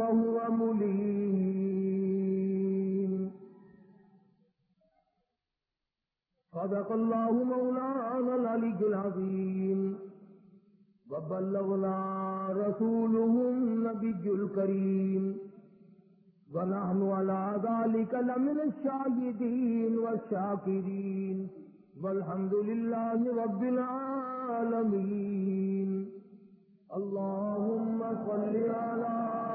فهو مليم. صدق الله مولانا العلي العظيم. وبلغنا رسوله النبي الكريم. ونحن على ذلك لمن الشاهدين والشاكرين. والحمد لله رب العالمين. اللهم صل على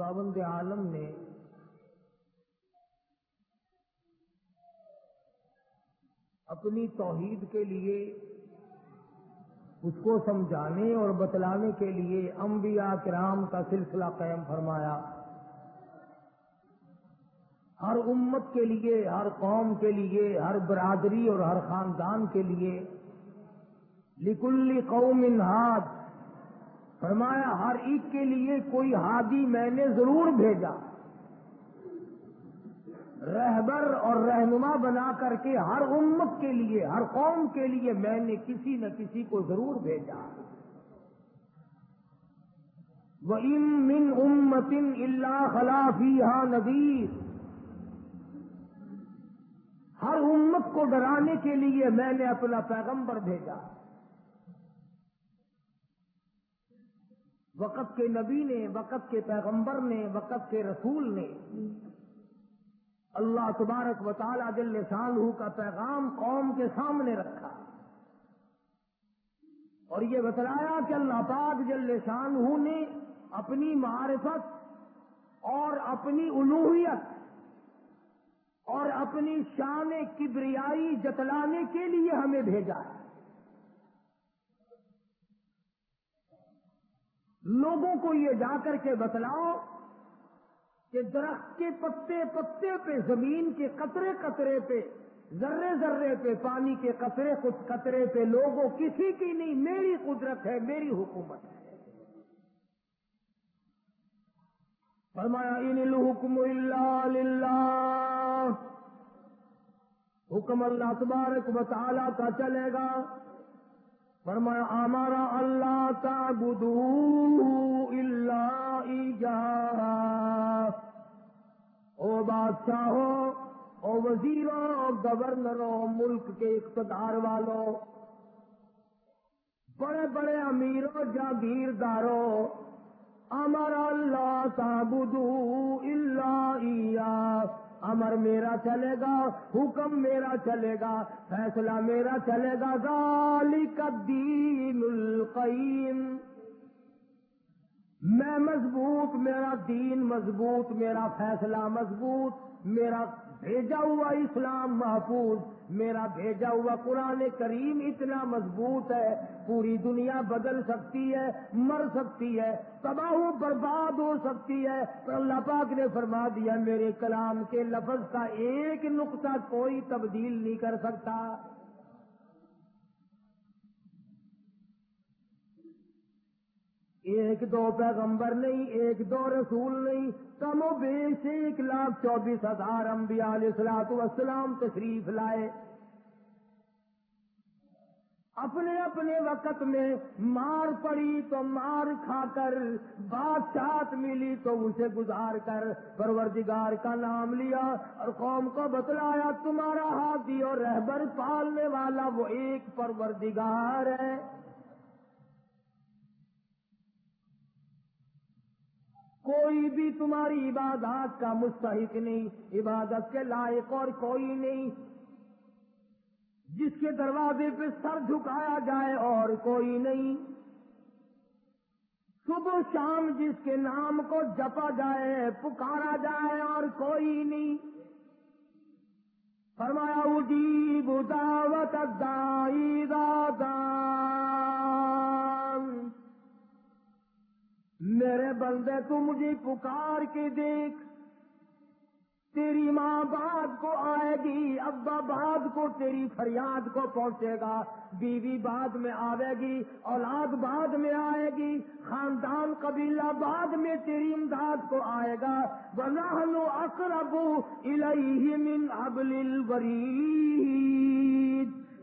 خداوند عالم نے اپنی توحید کے لیے اس کو سمجھانے اور بتلانے کے لیے انبیاء کرام کا سلسلہ قائم فرمایا۔ ہر امت کے لیے، ہر قوم کے لیے، ہر برادری اور ہر خاندان کے لیے لکلی قوم ہاتھ فرمایا ہر ایک کے لیے کوئی ہادی میں نے ضرور بھیجا۔ رہبر اور رہنما بنا کر کے ہر امت کے لیے، ہر قوم کے لیے میں نے کسی نہ کسی کو ضرور بھیجا۔ وہ ام من امتن اللہ خلافی ہاں نذیر ہر امت کو ڈرانے کے لیے میں نے اپنا پیغمبر بھیجا۔ وقت کے نبی نے، وقت کے پیغمبر نے، وقت کے رسول نے۔ اللہ تبارک و تعالی جل شانہ کا پیغام قوم کے سامنے رکھا۔ اور یہ بتلایا کہ اللہ پاک جل شانہ نے اپنی معرفت اور اپنی الوحیت اور اپنی شان کبریائی جتلانے کے لیے ہمیں بھیجا ہے۔ لوگوں کو یہ جا کر کے بتلاؤ کہ درخت کے پتے پتے پہ، زمین کے قطرے قطرے پہ، ذرے ذرے پہ، پانی کے قطرے کچھ قطرے پہ لوگوں کسی کی نہیں، میری قدرت ہے، میری حکومت ہے۔ فرمایا، ان الحکم اللہ للہ۔ حکم اللہ تبارک و تعالی کا چلے گا۔ فرمایا ہمارا اللہ کا بدو اللہ او بادشاہوں او وزیروں گورنروں ملک کے اقتدار والوں بڑے بڑے امیروں جاگیرداروں ہمارا اللہ کا بدو اللہ میرا چلے گا، حکم میرا چلے گا، فیصلہ میرا چلے گا، ذالک الدین القیم۔ میں مضبوط، میرا دین مضبوط، میرا فیصلہ مضبوط، میرا بھیجا ہوا اسلام محفوظ، میرا بھیجا ہوا قرآن کریم اتنا مضبوط ہے، پوری دنیا بدل سکتی ہے، مر سکتی ہے، تباہ برباد ہو سکتی ہے۔ پر اللہ پاک نے فرما دیا، میرے کلام کے لفظ کا ایک نقطہ کوئی تبدیل نہیں کر سکتا۔ ایک دو پیغمبر نہیں، ایک دو رسول نہیں۔ کم و بیش ایک لاکھ چوبیس ہزار انبیاء علیہ السلاط وسلام تشریف لائے۔ اپنے اپنے وقت میں مار پڑی تو مار کھا کر بادشاہ ملی تو اسے گزار کر۔ پروردگار کا نام لیا اور قوم کو بتلایا، تمہارا ہاتھی اور رہبر پالنے والا وہ ایک پروردگار ہے۔ کوئی بھی تمہاری عبادات کا مستحق نہیں، عبادت کے لائق اور کوئی نہیں۔ جس کے دروازے پہ سر جھکایا جائے اور کوئی نہیں۔ صبح شام جس کے نام کو جپا جائے، پکارا جائے اور کوئی نہیں۔ فرمایا، اجیب دعوت دائی دادان میرے بندے تو مجھے پکار کے دیکھ۔ تیری ماں بعد کو آئے گی، ابا بعد کو، تیری فریاد کو پہنچے گا۔ بیوی بعد میں آئے گی، اولاد بعد میں آئے گی۔ خاندان قبیلہ بعد میں تیری امداد کو آئے گا۔ بنا لو اکربو من ابل الورید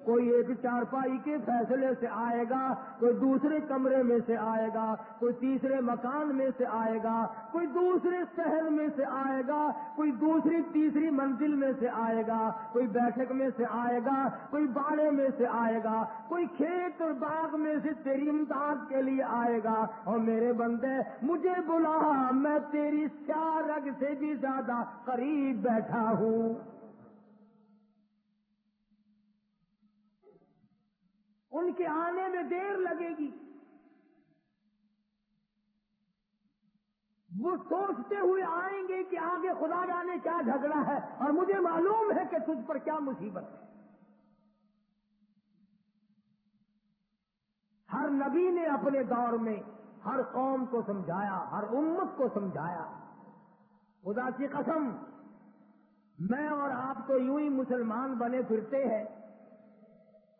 کوئی ایک چارپائی کے فیصلے سے آئے گا، کوئی دوسرے کمرے میں سے آئے گا، کوئی تیسرے مکان میں سے آئے گا، کوئی دوسرے شہر میں سے آئے گا، کوئی دوسری تیسری منزل میں سے آئے گا، کوئی بیٹھک میں سے آئے گا، کوئی باڑے میں سے آئے گا، کوئی کھیت اور باغ میں سے تیری امداد کے لیے آئے گا۔ اور میرے بندے، مجھے بلا، میں تیری سیار رگ سے بھی زیادہ قریب بیٹھا ہوں۔ ان کے آنے میں دیر لگے گی۔ وہ سوچتے ہوئے آئیں گے کہ آگے خدا جانے کیا جھگڑا ہے اور مجھے معلوم ہے کہ تجھ پر کیا مصیبت ہے۔ ہر نبی نے اپنے دور میں ہر قوم کو سمجھایا، ہر امت کو سمجھایا۔ خدا کی قسم، میں اور آپ تو یوں ہی مسلمان بنے پھرتے ہیں۔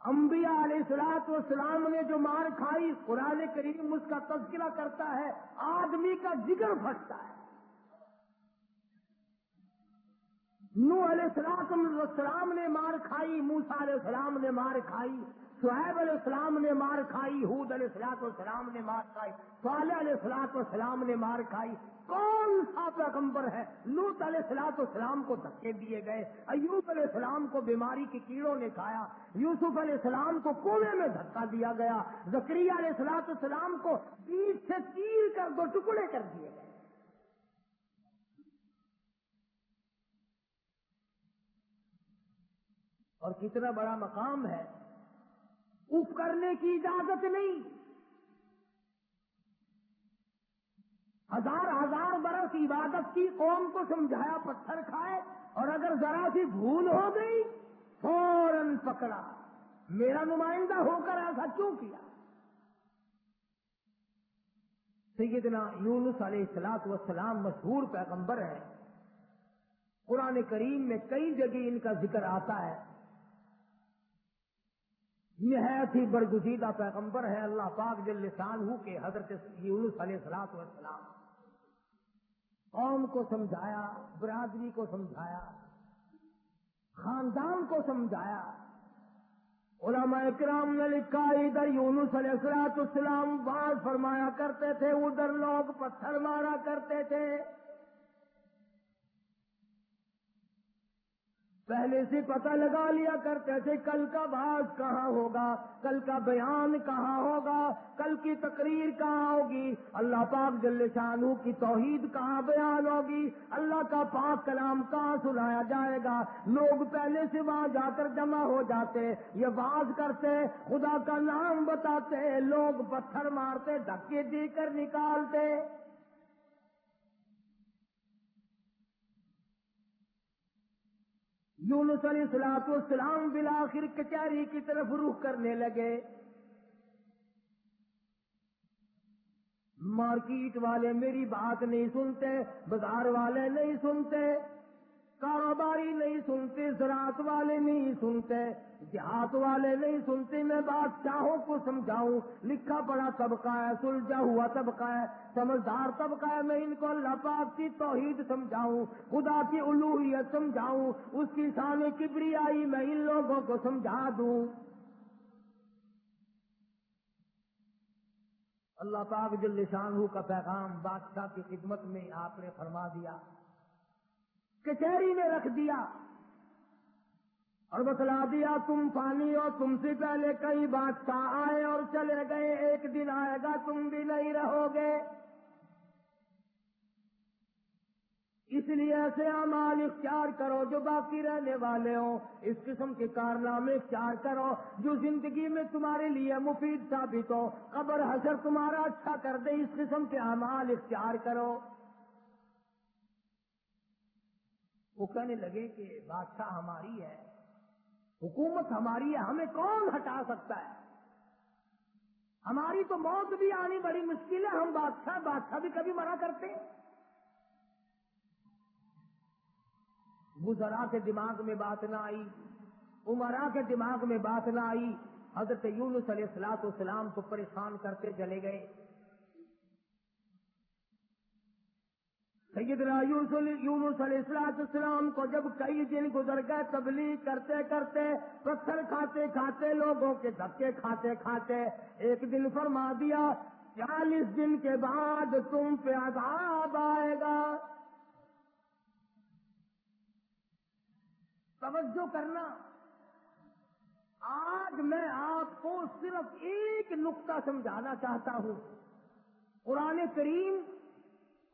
انبیاء علیہ السلاط والسلام نے جو مار کھائی، قرآن کریم اس کا تذکرہ کرتا ہے، آدمی کا جگر پھٹتا ہے۔ نو علیہ السلام نے مار کھائی موسا علیہ السلام نے مار کھائی۔ سہیب علیہ السلام نے مار کھائی، حود علیہ السلاط والسلام نے مار کھائی، صالح علیہ السلاط والسلام نے مار کھائی۔ کون سا پیغمبر ہے؟ لوت علیہ السلاط والسلام کو دھکے دیے گئے، ایوب علیہ السلام کو بیماری کی کیڑوں نے کھایا، یوسف علیہ السلام کو کنویں میں دھکا دیا گیا زکری علیہ السلاط والسلام کو بیچ سے چیر کر دو ٹکڑے کر دیے گئے۔ اور کتنا بڑا مقام ہے اف کرنے کی اجازت نہیں۔ ہزار ہزار برس عبادت کی قوم کو سمجھایا، پتھر کھائے، اور اگر ذرا سی بھول ہو گئی، فوراً پکڑا۔ میرا نمائندہ ہو کر ایسا کیوں کیا؟ سیدنا یونس علیہ السلاط وسلام مشہور پیغمبر ہے قرآن کریم میں کئی جگہ ان کا ذکر آتا ہے۔ نہایت ہی برگزیدہ پیغمبر ہے اللہ پاک جل لسان ہو کے حضرت یونس علیہ السلاط والسلام۔ قوم کو سمجھایا، برادری کو سمجھایا، خاندان کو سمجھایا۔ علماء اکرام نے لکھا، ادھر یونس علیہ السلاط السلام باز فرمایا کرتے تھے، ادھر لوگ پتھر مارا کرتے تھے۔ پہلے سے پتہ لگا لیا کرتے تھے کل کا باز کہاں ہوگا، کل کا بیان کہاں ہوگا، کل کی تقریر کہاں ہوگی، اللہ پاک جل شانو کی توحید کہاں بیان ہوگی، اللہ کا پاک کلام کہاں سنایا جائے گا، لوگ پہلے سے وہاں جا کر جمع ہو جاتے، یہ باز کرتے، خدا کا نام بتاتے، لوگ پتھر مارتے، دھکے دے کر نکالتے۔ یونس علیہ السلاط السلام بلاخر کچہری کی طرف رخ کرنے لگے۔ مارکیٹ والے میری بات نہیں سنتے، بازار والے نہیں سنتے۔ کاروباری نہیں سنتے، زراعت والے نہیں سنتے دیہات والے نہیں سنتے، میں بادشاہوں کو سمجھاؤں، لکھا پڑا طبقہ ہے، سلجھا ہوا طبقہ ہے، سمجھدار طبقہ ہے، میں ان کو اللہ پاک کی توحید سمجھاؤں، خدا کی الوحیت سمجھاؤں، اس کی شان کبری آئی میں ان لوگوں کو سمجھا دوں۔ اللہ پاک جل شاہ کا پیغام بادشاہ کی خدمت میں آپ نے فرما دیا۔ کچہری میں رکھ دیا۔ اور بتلا دیا، تم پانی اور تم سے پہلے کئی بادشاہ آئے اور چلے گئے، ایک دن آئے گا، تم بھی نہیں رہو گے۔ اس لیے ایسے اعمال اختیار کرو جو باقی رہنے والے ہوں۔ اس قسم کے کارنامے اختیار کرو جو زندگی میں تمہارے لیے مفید ثابت ہو۔ قبر حشر تمہارا اچھا کر دے، اس قسم کے اعمال اختیار کرو۔ وہ کہنے لگے کہ بادشاہ ہماری ہے، حکومت ہماری ہے، ہمیں کون ہٹا سکتا ہے؟ ہماری تو موت بھی آنی بڑی مشکل ہے، ہم بادشاہ بادشاہ بھی کبھی منع کرتے ہیں۔ گزرا کے دماغ میں بات نہ آئی، عمرا کے دماغ میں بات نہ آئی، حضرت یونس علیہ السلاط اسلام کو پریشان کرتے چلے گئے۔ سیدنا یونس علیہ السلاط اسلام کو جب کئی دن گزر گئے تبلیغ کرتے کرتے پتھر کھاتے کھاتے، لوگوں کے دھکے کھاتے کھاتے، ایک دن فرما دیا، چالیس دن کے بعد تم پہ عذاب آئے گا۔ توجہ کرنا۔ آج میں آپ کو صرف ایک نقطہ سمجھانا چاہتا ہوں۔ قرآن کریم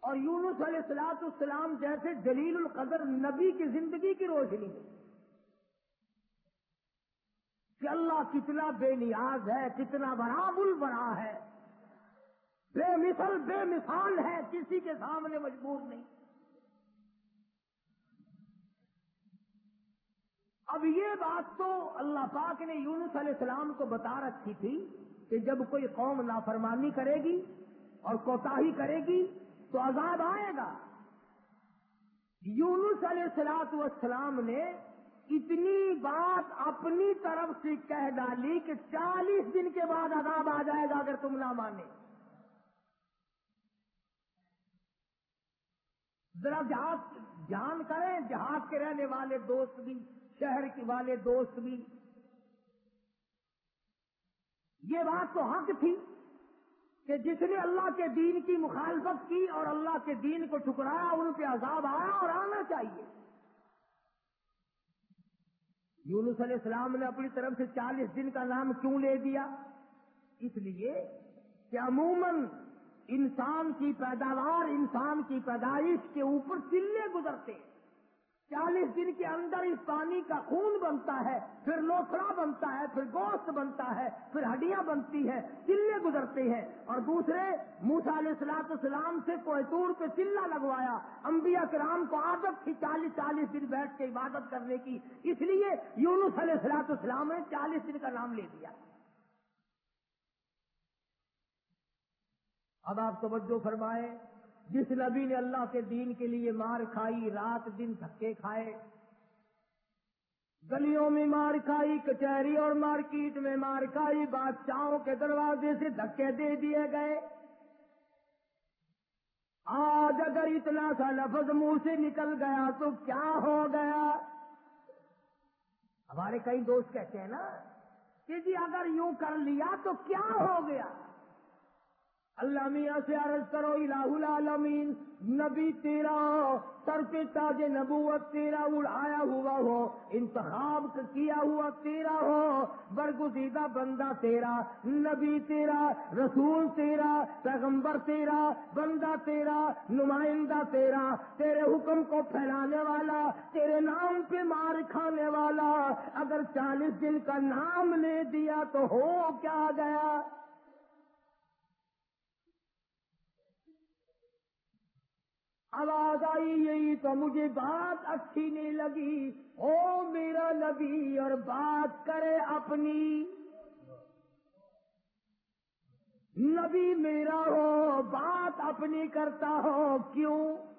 اور یونس علیہ السلاط السلام جیسے جلیل القدر نبی کی زندگی کی روشنی میں کہ اللہ کتنا بے نیاز ہے، کتنا بڑا البرا ہے۔ بے مثل، بے مثال ہے، کسی کے سامنے مجبور نہیں۔ اب یہ بات تو اللہ پاک نے یونس علیہ السلام کو بتا رکھی تھی کہ جب کوئی قوم نافرمانی کرے گی اور کوتاہی کرے گی تو عذاب آئے گا۔ یونس علیہ السلاط والسلام نے اتنی بات اپنی طرف سے کہہ ڈالی کہ چالیس دن کے بعد عذاب آ جائے گا اگر تم نہ مانے ذرا جہاز جان کریں، جہاز کے رہنے والے دوست بھی، شہر کے والے دوست بھی۔ یہ بات تو حق تھی۔ کہ جس نے اللہ کے دین کی مخالفت کی اور اللہ کے دین کو ٹھکرایا، ان پہ عذاب آیا اور آنا چاہیے۔ یونس علیہ السلام نے اپنی طرف سے چالیس دن کا نام کیوں لے دیا؟ اس لیے کہ عموماً انسان کی پیداوار انسان کی پیدائش کے اوپر چلے گزرتے ہیں۔ چالیس دن کے اندر اس پانی کا خون بنتا ہے، پھر لوکڑا بنتا ہے، پھر گوشت بنتا ہے، پھر ہڈیاں بنتی ہیں، چلے گزرتے ہیں۔ اور دوسرے موسا علیہ السلاط اسلام سے کوئٹور پہ چلا لگوایا۔ انبیاء کرام کو عادت تھی چالیس چالیس دن بیٹھ کے عبادت کرنے کی۔ اس لیے یونس علیہ السلاط اسلام نے چالیس دن کا نام لے دیا اب آپ توجہ فرمائیں۔ جس نبی نے اللہ کے دین کے لیے مار کھائی، رات دن دھکے کھائے۔ گلیوں میں مار کھائی، کچہری اور مارکیٹ میں مار کھائی، بادشاہوں کے دروازے سے دھکے دے دیے گئے۔ آج اگر اتنا سا لفظ منہ سے نکل گیا تو کیا ہو گیا؟ ہمارے کئی دوست کہتے ہیں نا کہ جی اگر یوں کر لیا تو کیا ہو گیا؟ اللہ میاں سے عرض کرو، الہ العالمین، نبی تیرا سر پہ تاج نبوت تیرا اڑایا ہوا ہو، انتخاب کیا ہوا تیرا ہو، برگزیدہ بندہ تیرا، نبی تیرا، رسول تیرا، پیغمبر تیرا، بندہ تیرا، نمائندہ تیرا، تیرے حکم کو پھیلانے والا، تیرے نام پہ مار کھانے والا، اگر چالیس دن کا نام لے دیا تو ہو کیا گیا؟ آواز آئی یہی تو مجھے بات اچھی نہیں لگی۔ او میرا نبی، اور بات کرے اپنی۔ نبی میرا ہو، بات اپنی کرتا ہو۔ کیوں؟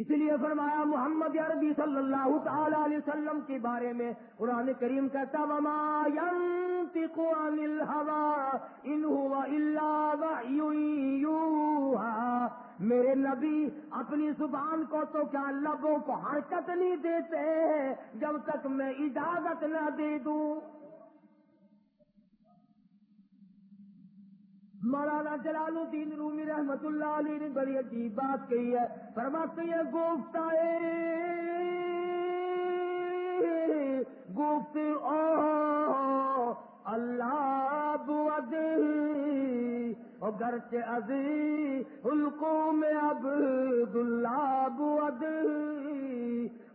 اس لیے فرمایا محمد عربی صلی اللہ تعالی علیہ وسلم کے بارے میں قرآن کریم کہتا وما ينطق عن الهوى ان هو الا وحي میرے نبی، اپنی زبان کو تو کیا لبوں کو حرکت نہیں دیتے، جب تک میں اجازت نہ دے دوں؟ مولانا جلال الدین رومی رحمت اللہ علیہ نے بڑی عجیب بات کہی ہے۔ فرماتے یہ گفتا گفت او اللہ بود گرچ ازی القوں میں عبد اللہ بود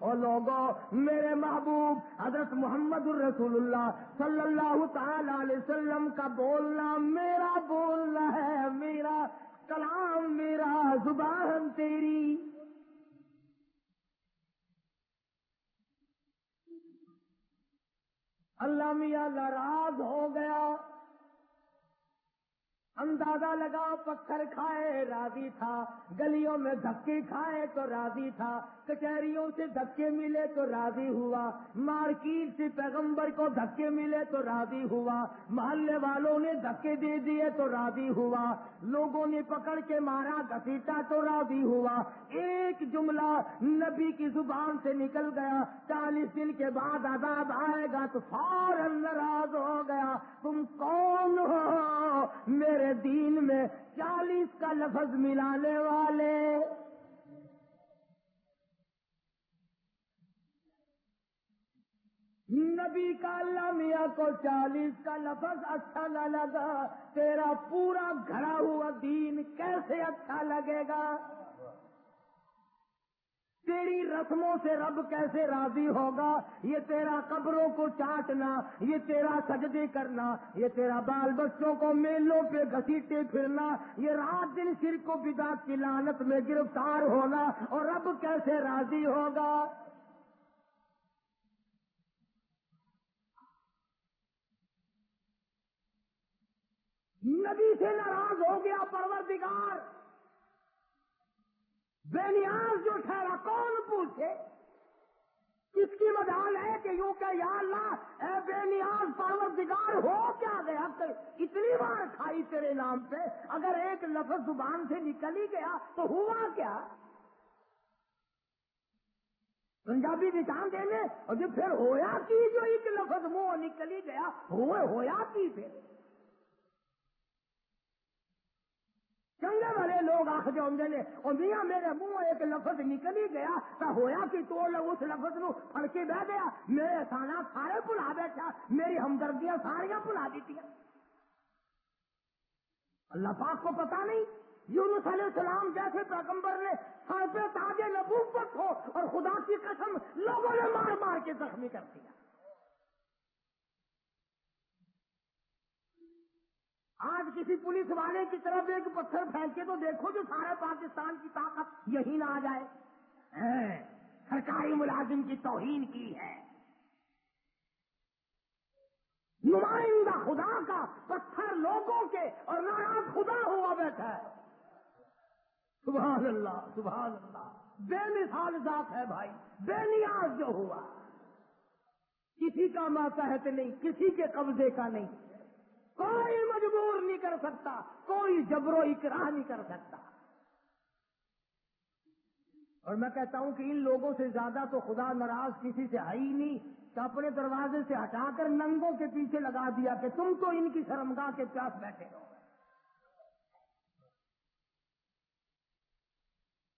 اور لوگوں میرے محبوب، حضرت محمد الرسول اللہ صلی اللہ تعالی علیہ وسلم کا بولنا میرا بولنا ہے، میرا کلام، میرا زبان تیری۔ اللہ میاں، ناراض ہو گیا۔ اندازہ لگا پتھر کھائے، راضی تھا۔ گلیوں میں دھکے کھائے تو راضی تھا۔ کچہریوں سے دھکے ملے تو راضی ہوا۔ مارکیٹ سے پیغمبر کو دھکے ملے تو راضی ہوا۔ محلے والوں نے دھکے دے دیے تو راضی ہوا۔ لوگوں نے پکڑ کے مارا، گھسیٹا تو راضی ہوا۔ ایک جملہ نبی کی زبان سے نکل گیا۔ چالیس دن کے بعد عذاب آئے گا تو فوراً ناراض ہو گیا۔ تم کون ہو؟ میرے میرے دین میں چالیس کا لفظ ملانے والے۔ نبی کا اللہ میاں کو چالیس کا لفظ اچھا نہ لگا، تیرا پورا گھرا ہوا دین کیسے اچھا لگے گا؟ تیری رسموں سے رب کیسے راضی ہوگا؟ یہ تیرا قبروں کو چاٹنا، یہ تیرا سجدے کرنا، یہ تیرا بال بچوں کو میلوں پہ گھسیٹے پھرنا، یہ رات دن سر کو بدا کی لانت میں گرفتار ہونا اور رب کیسے راضی ہوگا؟ نبی سے ناراض ہو گیا پروردگار! بے نیاز جو ٹھہرا کون پوچھے؟ کس کی مدال ہے کہ یوں کہ یا اللہ، اے بے نیاز پروردگار، ہو کیا گیا؟ اتنی بار کھائی تیرے نام پہ، اگر ایک لفظ زبان سے نکل ہی گیا تو ہوا کیا؟ پنجابی نشان دینے، اور جو پھر ہویا کی جو ایک لفظ منہ نکل ہی گیا، ہوئے ہویا کی پھر؟ چنگے والے لوگ آخ جو نے اور میاں میرے منہ ایک لفظ نکل ہی گیا تو ہویا کہ تو لوگ اس لفظ نو پڑ کے بہ گیا، میرے سانا سارے بلا بیٹھا، میری ہمدردیاں ساریاں بلا دیتی اللہ پاک کو پتا نہیں، یونس علیہ السلام جیسے پیغمبر نے سر پہ تاجے نبوت ہو اور خدا کی قسم لوگوں نے مار مار کے زخمی کر دیا۔ آج کسی پولیس والے کی طرف ایک پتھر پھینکے تو دیکھو جو سارے پاکستان کی طاقت یہی نہ آ جائے۔ ہاں، سرکاری ملازم کی توہین کی ہے۔ نمائندہ خدا کا پتھر لوگوں کے اور ناراض خدا ہوا بیٹھا ہے۔ سبحان اللہ سبحان اللہ۔ بے مثال ذات ہے بھائی، بے نیاز جو ہوا۔ کسی کا ماتحت نہیں، کسی کے قبضے کا نہیں۔ کوئی مجبور نہیں کر سکتا، کوئی جبر و اکراہ نہیں کر سکتا۔ اور میں کہتا ہوں کہ ان لوگوں سے زیادہ تو خدا ناراض کسی سے ہے ہی نہیں، تو اپنے دروازے سے ہٹا کر ننگوں کے پیچھے لگا دیا کہ تم تو ان کی شرمگاہ کے پیاس بیٹھے ہو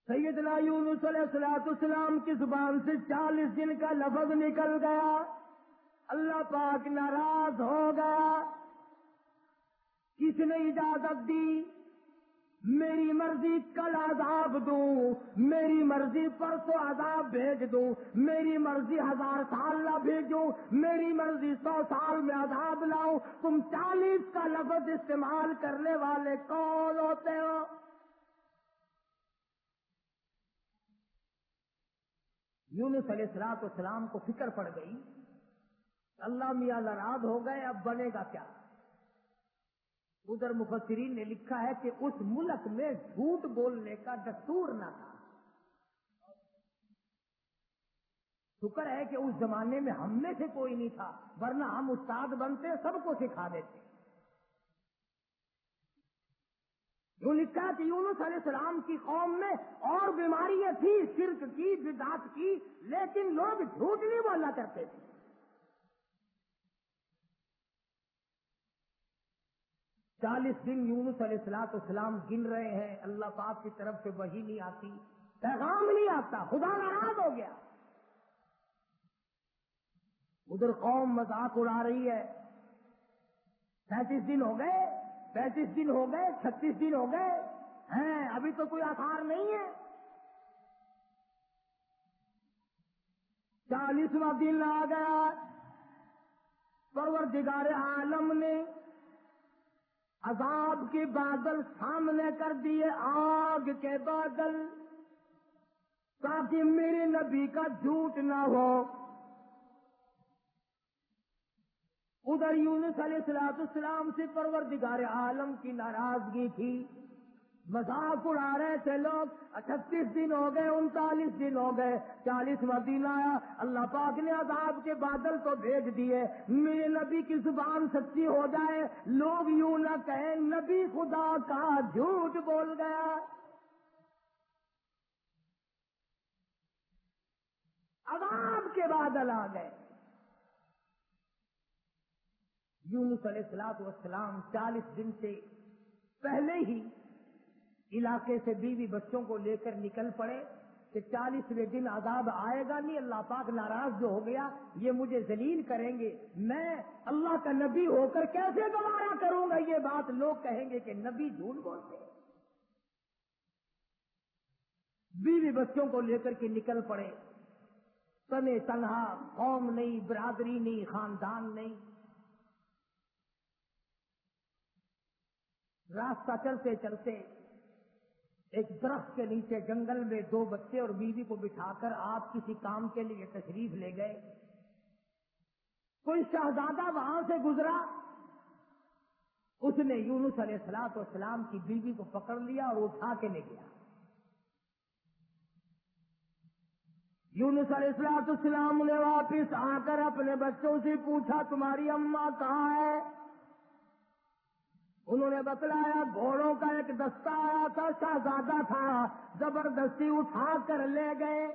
سیدنا یونس علیہ السلاط اسلام کی زبان سے چالیس دن کا لفظ نکل گیا۔ اللہ پاک ناراض ہو گیا۔ کس نے اجازت دی، میری مرضی کل عذاب دوں، میری مرضی پرسوں عذاب بھیج دوں، میری مرضی ہزار سال نہ بھیجوں، میری مرضی سو سال میں عذاب لاؤں۔ تم چالیس کا لفظ استعمال کرنے والے کون ہوتے ہو؟ یونس علیہ السلاط اسلام کو فکر پڑ گئی، اللہ میاں ناراض ہو گئے، اب بنے گا کیا؟ ادھر مفسرین نے لکھا ہے کہ اس ملک میں جھوٹ بولنے کا دستور نہ تھا۔ شکر ہے کہ اس زمانے میں ہم میں سے کوئی نہیں تھا، ورنہ ہم استاد بنتے، سب کو سکھا دیتے۔ جو لکھا کہ یونس علیہ السلام کی قوم میں اور بیماریاں تھیں، شرک کی بدات کی، لیکن لوگ جھوٹ نہیں بولا کرتے تھے۔ چالیس دن یونس علیہ السلاط اسلام گن رہے ہیں۔ اللہ پاک کی طرف سے وہی نہیں آتی، پیغام نہیں آتا، خدا ناراض ہو گیا۔ ادھر قوم مذاق اڑا رہی ہے۔ سینتیس دن ہو گئے، پینتیس دن ہو گئے، چھتیس دن ہو گئے۔ ہیں، ابھی تو کوئی آسار نہیں ہے۔ چالیسواں دن آ گیا۔ پروردگار عالم نے عذاب کے بادل سامنے کر دیے آگ کے بادل تاکہ میرے نبی کا جھوٹ نہ ہو۔ ادھر یونس علیہ السلاط السلام سے پروردگار عالم کی ناراضگی تھی۔ مذاق اڑا رہے تھے لوگ۔ اچھا، اٹھتیس دن ہو گئے، انتالیس دن ہو گئے۔ چالیسواں دن آیا۔ اللہ پاک نے عذاب کے بادل تو بھیج دیے۔ میرے نبی کی زبان سچی ہو جائے۔ لوگ یوں نہ کہیں، نبی خدا کا جھوٹ بول گیا۔ عذاب کے بادل آ گئے۔ یونس علیہ السلاط والسلام چالیس دن سے پہلے ہی علاقے سے بیوی بچوں کو لے کر نکل پڑے کہ چالیسویں دن عذاب آئے گا نہیں، اللہ پاک ناراض جو ہو گیا، یہ مجھے ذلیل کریں گے۔ میں اللہ کا نبی ہو کر کیسے گوارا کروں گا؟ یہ بات لوگ کہیں گے کہ نبی جھوٹ بولتے بیوی بچوں کو لے کر کے نکل پڑے۔ تنے تنہا، قوم نہیں، برادری نہیں، خاندان نہیں۔ راستہ چلتے چلتے ایک درخت کے نیچے جنگل میں دو بچے اور بیوی کو بٹھا کر آپ کسی کام کے لیے تشریف لے گئے۔ کوئی شہزادہ وہاں سے گزرا۔ اس نے یونس علیہ السلاط والسلام کی بیوی کو پکڑ لیا اور اٹھا کے لے گیا۔ یونس علیہ السلاط السلام نے واپس آ کر اپنے بچوں سے پوچھا، تمہاری اماں کہاں ہے؟ انہوں نے بتلایا، گھوڑوں کا ایک دستہ آیا تھا، شہزادہ تھا، زبردستی اٹھا کر لے گئے۔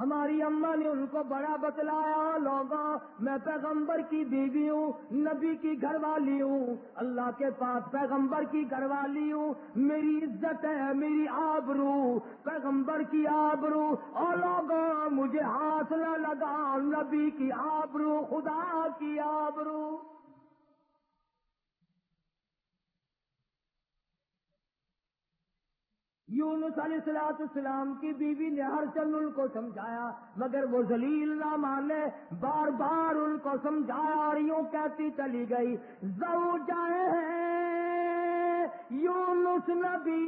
ہماری اما نے ان کو بڑا بتلایا لوگوں میں پیغمبر کی بیوی ہوں، نبی کی گھر والی ہوں، اللہ کے پاس پیغمبر کی گھر والی ہوں، میری عزت ہے، میری آبرو، پیغمبر کی آبرو، اور لوگوں مجھے ہاتھ نہ لگا، نبی کی آبرو، خدا کی آبرو۔ یونس علیہ السلاط اسلام کی بیوی نے ہر چند ان کو سمجھایا، مگر وہ ذلیل نہ مانے، بار بار ان کو سمجھایا اور یوں کہتی چلی گئی زو جائے یونس نبی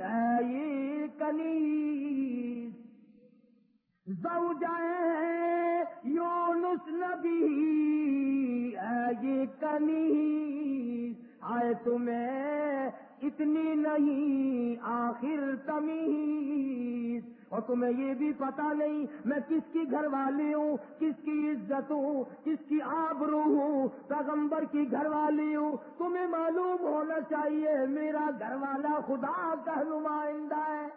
ہے یہ کنی زو جائے یونس نبی ہے یہ کنی آئے تمہیں اتنی نہیں، آخر تمیز۔ اور تمہیں یہ بھی پتا نہیں، میں کس کی گھر والی ہوں، کس کی عزت ہوں، کس کی آبرو ہوں، پیغمبر کی گھر والی ہوں۔ تمہیں معلوم ہونا چاہیے، میرا گھر والا خدا کا نمائندہ ہے۔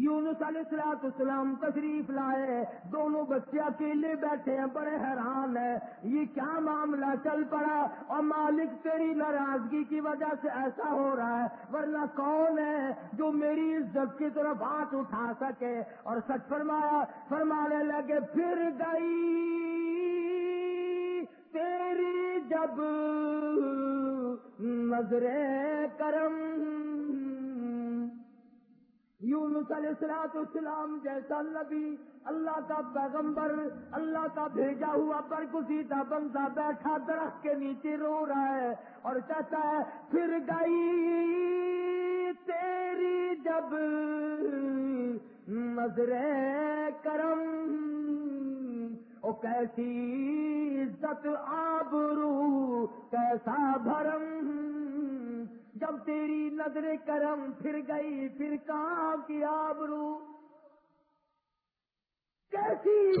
یونس علیہ السلاط اسلام تشریف لائے۔ دونوں بچے اکیلے بیٹھے ہیں، بڑے حیران ہیں۔ یہ کیا معاملہ چل پڑا؟ اور مالک تیری ناراضگی کی وجہ سے ایسا ہو رہا ہے، ورنہ کون ہے جو میری عزت کی طرف ہاتھ اٹھا سکے؟ اور سچ فرمایا، فرمانے لگے، پھر گئی تیری جب نظریں کرم یونس علیہ السلاط اسلام جیسا نبی اللہ کا پیغمبر، اللہ کا بھیجا ہوا پر کا بندہ بیٹھا درخت کے نیچے رو رہا ہے اور کہتا ہے، پھر گئی تیری جب نظریں کرم، او کیسی عزت آبرو، کیسا بھرم۔ جب تیری نظر کرم پھر گئی پھر کہاں کی آبرو؟ کیسی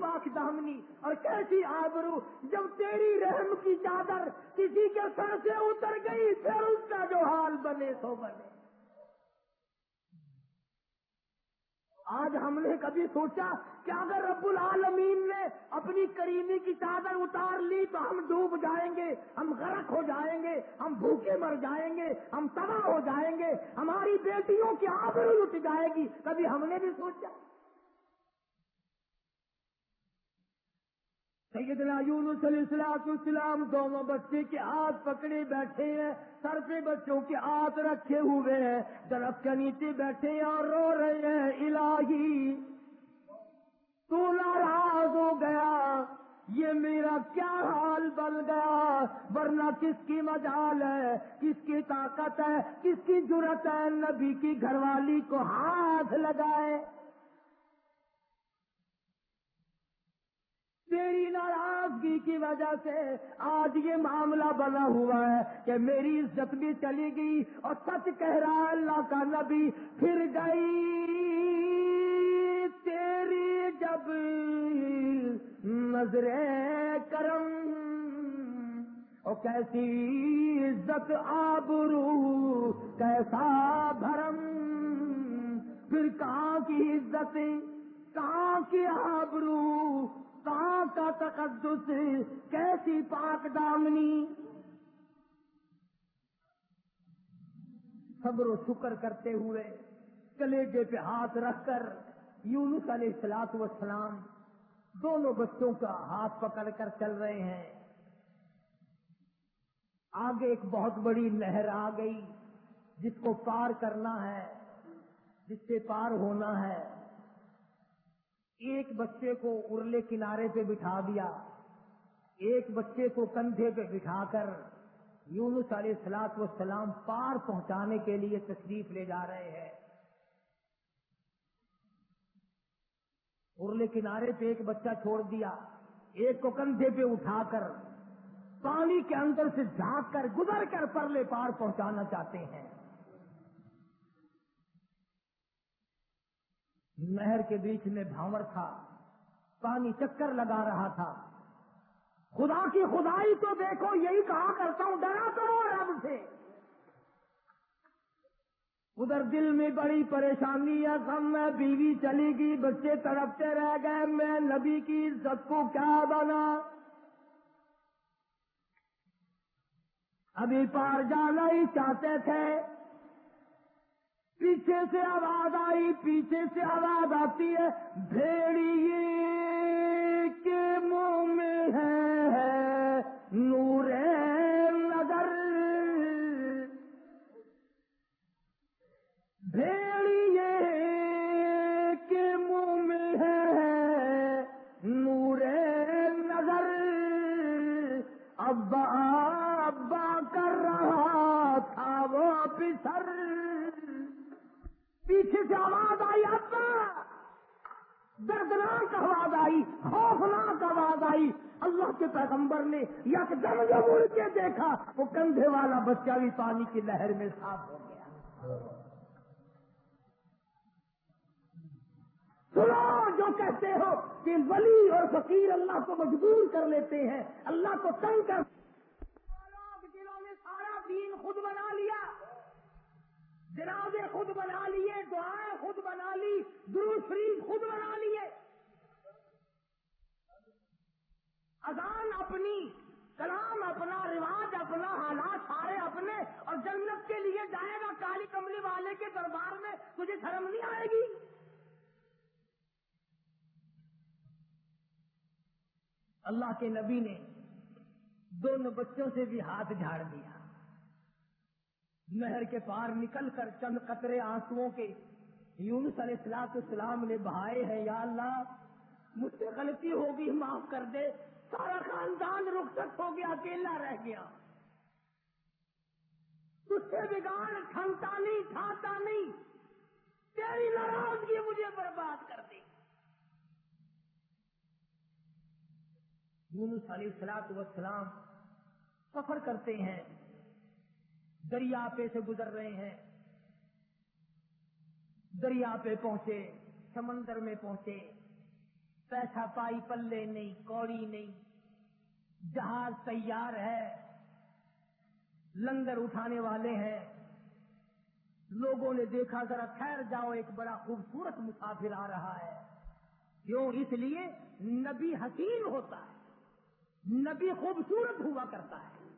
پاک دامنی اور کیسی آبرو؟ جب تیری رحم کی چادر کسی کے سر سے اتر گئی پھر اس کا جو حال بنے سو بنے۔ آج ہم نے کبھی سوچا کہ اگر رب العالمین نے اپنی کریمی کی چادر اتار لی تو ہم ڈوب جائیں گے، ہم غرق ہو جائیں گے، ہم بھوکے مر جائیں گے، ہم تباہ ہو جائیں گے، ہماری بیٹیوں کی آبرو اٹھ جائے گی، کبھی ہم نے بھی سوچا۔ سیدنا یونس علیہ السلام السلام دونوں بچے کے ہاتھ پکڑے بیٹھے ہیں، سر پہ بچوں کے ہاتھ رکھے ہوئے ہیں۔ درخت کے نیچے بیٹھے ہیں اور رو رہے ہیں، الہی۔ تو ناراض ہو گیا، یہ میرا کیا حال بن گیا؟ ورنہ کس کی مجال ہے؟ کس کی طاقت ہے؟ کس کی ضرورت ہے؟ نبی کی گھر والی کو ہاتھ لگائے۔ تیری ناراضگی کی وجہ سے آج یہ معاملہ بنا ہوا ہے کہ میری عزت بھی چلی گئی اور سچ کہہ رہا ہے اللہ کا نبی، پھر گئی تیری جب نظر کرم۔ اور کیسی عزت آبرو، کیسا بھرم۔ پھر کہاں کی عزت، کہاں کی آبرو؟ کہاں کا تقدس، کیسی پاک دامنی؟ صبر و شکر کرتے ہوئے کلیجے پہ ہاتھ رکھ کر یونس علیہ السلاط وسلام دونوں بچوں کا ہاتھ پکڑ کر چل رہے ہیں۔ آگے ایک بہت بڑی نہر آ گئی، جس کو پار کرنا ہے، جس سے پار ہونا ہے۔ ایک بچے کو ارلے کنارے پہ بٹھا دیا۔ ایک بچے کو کندھے پہ بٹھا کر یونس علیہ السلاط والسلام پار پہنچانے کے لیے تشریف لے جا رہے ہیں۔ ارلے کنارے پہ ایک بچہ چھوڑ دیا۔ ایک کو کندھے پہ اٹھا کر پانی کے اندر سے جھانک کر گزر کر پرلے پار پہنچانا چاہتے ہیں۔ نہر کے بیچ میں بھاور تھا، پانی چکر لگا رہا تھا۔ خدا کی خدائی تو دیکھو، یہی کہا کرتا ہوں، ڈرا کرو رب سے۔ ادھر دل میں بڑی پریشانی ہے، غم میں بیوی چلی گئی، بچے تڑپتے رہ گئے۔ میں نبی کی عزت کو کیا بنا؟ ابھی پار جانا ہی چاہتے تھے۔ پیچھے سے آواز آئی، پیچھے سے آواز آتی ہے بھیڑیے کے منہ میں ہے، نور آواز آئی، خوفناک آواز آئی۔ اللہ کے پیغمبر نے یک دم جب اڑ کے دیکھا، وہ کندھے والا بچہ بھی پانی کی لہر میں صاف ہو گیا۔ سنو جو کہتے ہو کہ ولی اور فقیر اللہ کو مجبور کر لیتے ہیں، اللہ کو تنگ کر دلوں نے سارا دین خود بنا لیا۔ جنازے خود بنا لیے، دعائیں خود بنا لی درو شریف خود بنا لیے۔ اذان اپنی، کلام اپنا، رواج اپنا، حالات سارے اپنے، اور جنت کے لیے جائے گا کالی کملی والے کے دربار میں تجھے شرم نہیں آئے گی؟ اللہ کے نبی نے دونوں بچوں سے بھی ہاتھ جھاڑ دیا۔ نہر کے پار نکل کر چند قطرے آنسو کے یونس علیہ السلاط السلام نے بہائے ہیں، یا اللہ، مجھ سے غلطی ہوگی، معاف کر دے۔ سارا خاندان رخصت ہو گیا، اکیلا رہ گیا۔ تجھ سے بگاڑ کھنتا نہیں کھاتا نہیں۔ تیری ناراضگی مجھے برباد کر دی یونس علیہ السلاط والسلام سفر کرتے ہیں، دریا پہ سے گزر رہے ہیں۔ دریا پہ پہنچے، سمندر میں پہنچے۔ پیسہ پائی پلے نہیں، کوڑی نہیں۔ جہاز تیار ہے، لنگر اٹھانے والے ہیں۔ لوگوں نے دیکھا، ذرا ٹھہر جاؤ، ایک بڑا خوبصورت مسافر آ رہا ہے۔ کیوں؟ اس لیے نبی حسین ہوتا ہے۔ نبی خوبصورت ہوا کرتا ہے۔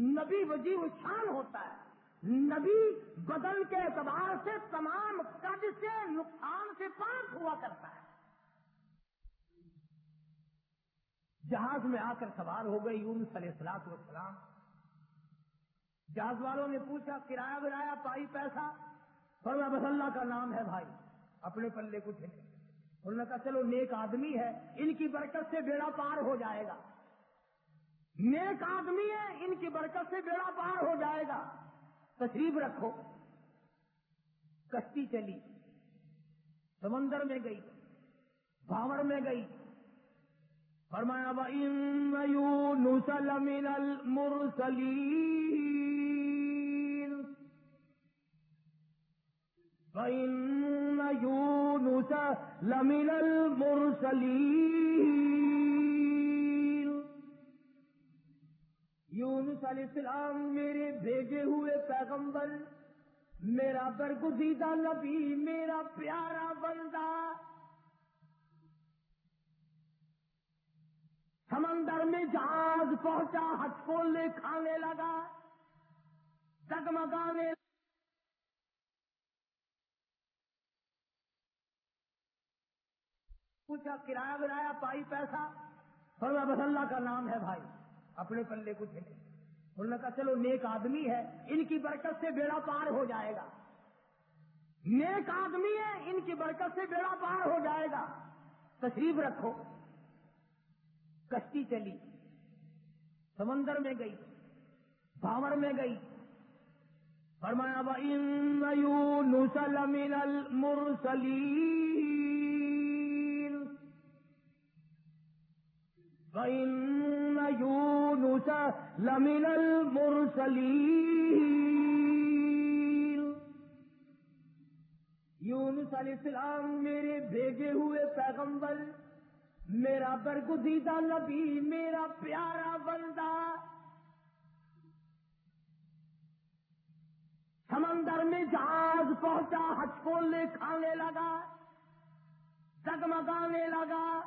نبی وجیح شان ہوتا ہے۔ نبی بدن کے اعتبار سے تمام قد سے، نقصان سے پاک ہوا کرتا ہے۔ جہاز میں آ کر سوار ہو گئی یون صلی سلاط وسلام جہاز والوں نے پوچھا، کرایہ برایا پائی پیسہ؟ فرما، بس اللہ کا نام ہے بھائی، اپنے پلے کو ٹھیک۔ انہوں نے کہا، چلو، نیک آدمی ہے، ان کی برکت سے بیڑا پار ہو جائے گا۔ نیک آدمی ہے، ان کی برکت سے بیڑا پار ہو جائے گا۔ تشریف رکھو۔ کشتی چلی، سمندر میں گئی بھاور میں گئی فرمایا، وَإِنَّ يُونُسَ لَمِنَ الْمُرْسَلِينَ. وَإِنَّ يُونُسَ لَمِنَ الْمُرْسَلِينَ۔ یونس علیہ السلام میرے بھیجے ہوئے پیغمبر، میرا برگزیدہ نبی، میرا پیارا بندہ سمندر میں جہاز پہنچا، ہتھ کھولنے کھانے لگا، ڈگمگانے پوچھا، کرایہ برایا پائی پیسہ؟ فرما بس اللہ کا نام ہے بھائی، اپنے پلے کچھ نہیں انہوں نے کہا، چلو، نیک آدمی ہے، ان کی برکت سے بیڑا پار ہو جائے گا۔ نیک آدمی ہے، ان کی برکت سے بیڑا پار ہو جائے گا۔ تشریف رکھو۔ کشتی چلی، سمندر میں گئی بھاور میں گئی۔ فرمایا، وَإِنَّ يُونُسَ لَمِنَ الْمُرْسَلِينَ۔ وَإِنَّ يُونُسَ لَمِنَ الْمُرْسَلِينَ۔ یونس علیہ السلام میرے بھیجے ہوئے پیغمبر میرا برگزیدہ نبی، میرا پیارا بندہ۔ سمندر میں جہاز پہنچا ہچ کھولنے، کھانے لگا ڈگمگانے لگا۔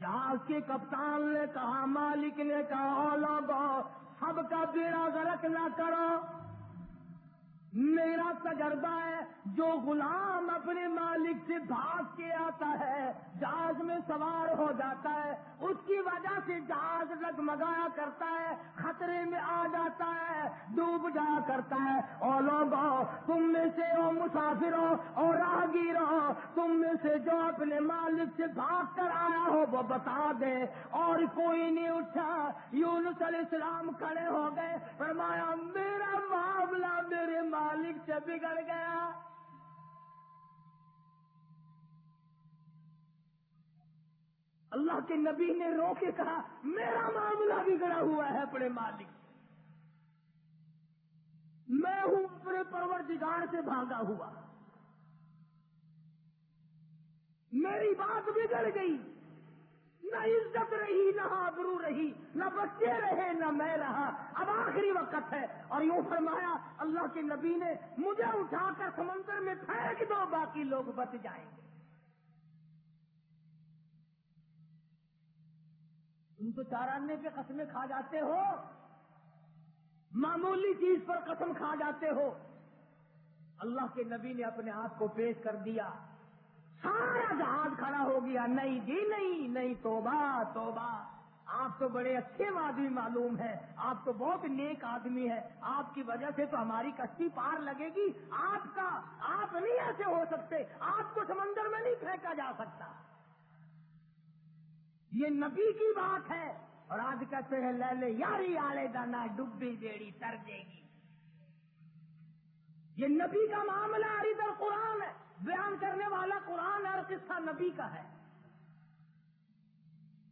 جہاز کے کپتان نے کہا، مالک نے کہا لوگو سب کا بیڑا غرق نہ کرو۔ میرا تجربہ ہے جو غلام اپنے مالک سے بھاگ کے آتا ہے، جہاز میں سوار ہو جاتا ہے، اس کی وجہ سے جہاز ڈگمگایا کرتا ہے، خطرے میں آ جاتا ہے، ڈوب جایا کرتا ہے۔ اور لوگوں تم میں سے او مسافروں اور راہگیروں تم میں سے جو اپنے مالک سے بھاگ کر آیا ہو، وہ بتا دے۔ اور کوئی نہیں اٹھا، یونس علیہ السلام کھڑے ہو گئے۔ فرمایا، میرا معاملہ میرے مالک سے بگڑ گیا۔ اللہ کے نبی نے رو کے کہا، میرا معاملہ بگڑا ہوا ہے اپنے مالک میں ہوں اپنے پروردگار سے بھاگا ہوا۔ میری بات بگڑ گئی۔ نہ عزت رہی، نہ آبرو رہی، نہ بچے رہے، نہ میں رہا۔ اب آخری وقت ہے۔ اور یوں فرمایا، اللہ کے نبی نے مجھے اٹھا کر سمندر میں پھینک دو، باقی لوگ بچ جائیں گے۔ تم تو چاراننے پہ قسمیں کھا جاتے ہو۔ معمولی چیز پر قسم کھا جاتے ہو۔ اللہ کے نبی نے اپنے آپ کو پیش کر دیا۔ سارا جہاز کھڑا ہو گیا۔ نہیں جی نہیں نہیں، توبہ توبہ۔ آپ تو بڑے اچھے آدمی معلوم ہے آپ تو بہت نیک آدمی ہے آپ کی وجہ سے تو ہماری کشتی پار لگے گی۔ آپ کا، آپ نہیں ایسے ہو سکتے۔ آپ کو سمندر میں نہیں پھینکا جا سکتا۔ یہ نبی کی بات ہے۔ اور آج کہتے ہیں لے لے یاری آلے دانا ڈبی بیڑی تر دے گی۔ یہ نبی کا معاملہ اری در قرآن ہے۔ بیان کرنے والا قرآن اور قصہ نبی کا ہے۔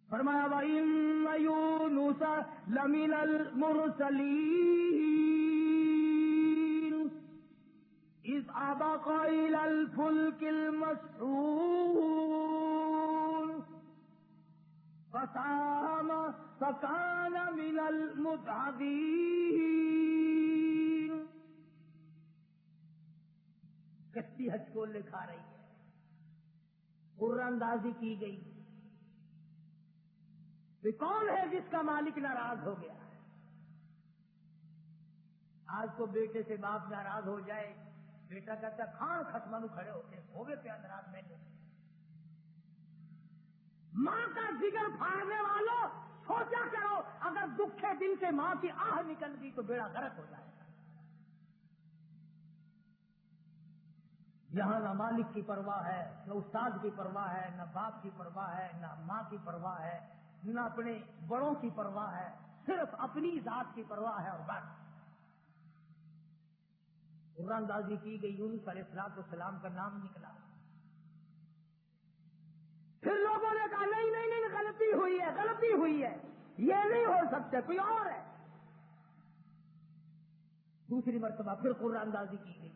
فرمایا، وَإِنَّ يُونُسَ لَمِنَ الْمُرْسَلِينَ۔ إِذْ أَبَقَ إِلَى الْفُلْكِ فسام فكان من المتعدين کچی حج کو لکھا رہی ہے. قرآن اندازی کی گئی. بھی کون ہے جس کا مالک ناراض ہو گیا؟ ہے آج تو بیٹے سے باپ ناراض ہو جائے. بیٹا کہتا کھان ختم کھڑے ہوتے ہوگے پیا ناراض میں نہیں ماں کا جگر پھاڑنے والوں سوچا کرو، اگر دکھے دن سے ماں کی آہ نکل گئی تو بیڑا غرق ہو جائے گا۔ یہاں نہ مالک کی پرواہ ہے، نہ استاد کی پرواہ ہے، نہ باپ کی پرواہ ہے، نہ ماں کی پرواہ ہے، نہ اپنے بڑوں کی پرواہ ہے، صرف اپنی ذات کی پرواہ ہے اور بس۔ اندازی کی گئی، یونس علیہ السلام السلام کا نام نکلا۔ پھر لوگوں نے کہا، نہیں نہیں نہیں، غلطی ہوئی ہے، غلطی ہوئی ہے، یہ نہیں ہو سکتے کوئی اور ہے۔ دوسری مرتبہ پھر قرآن اندازی کی گئی۔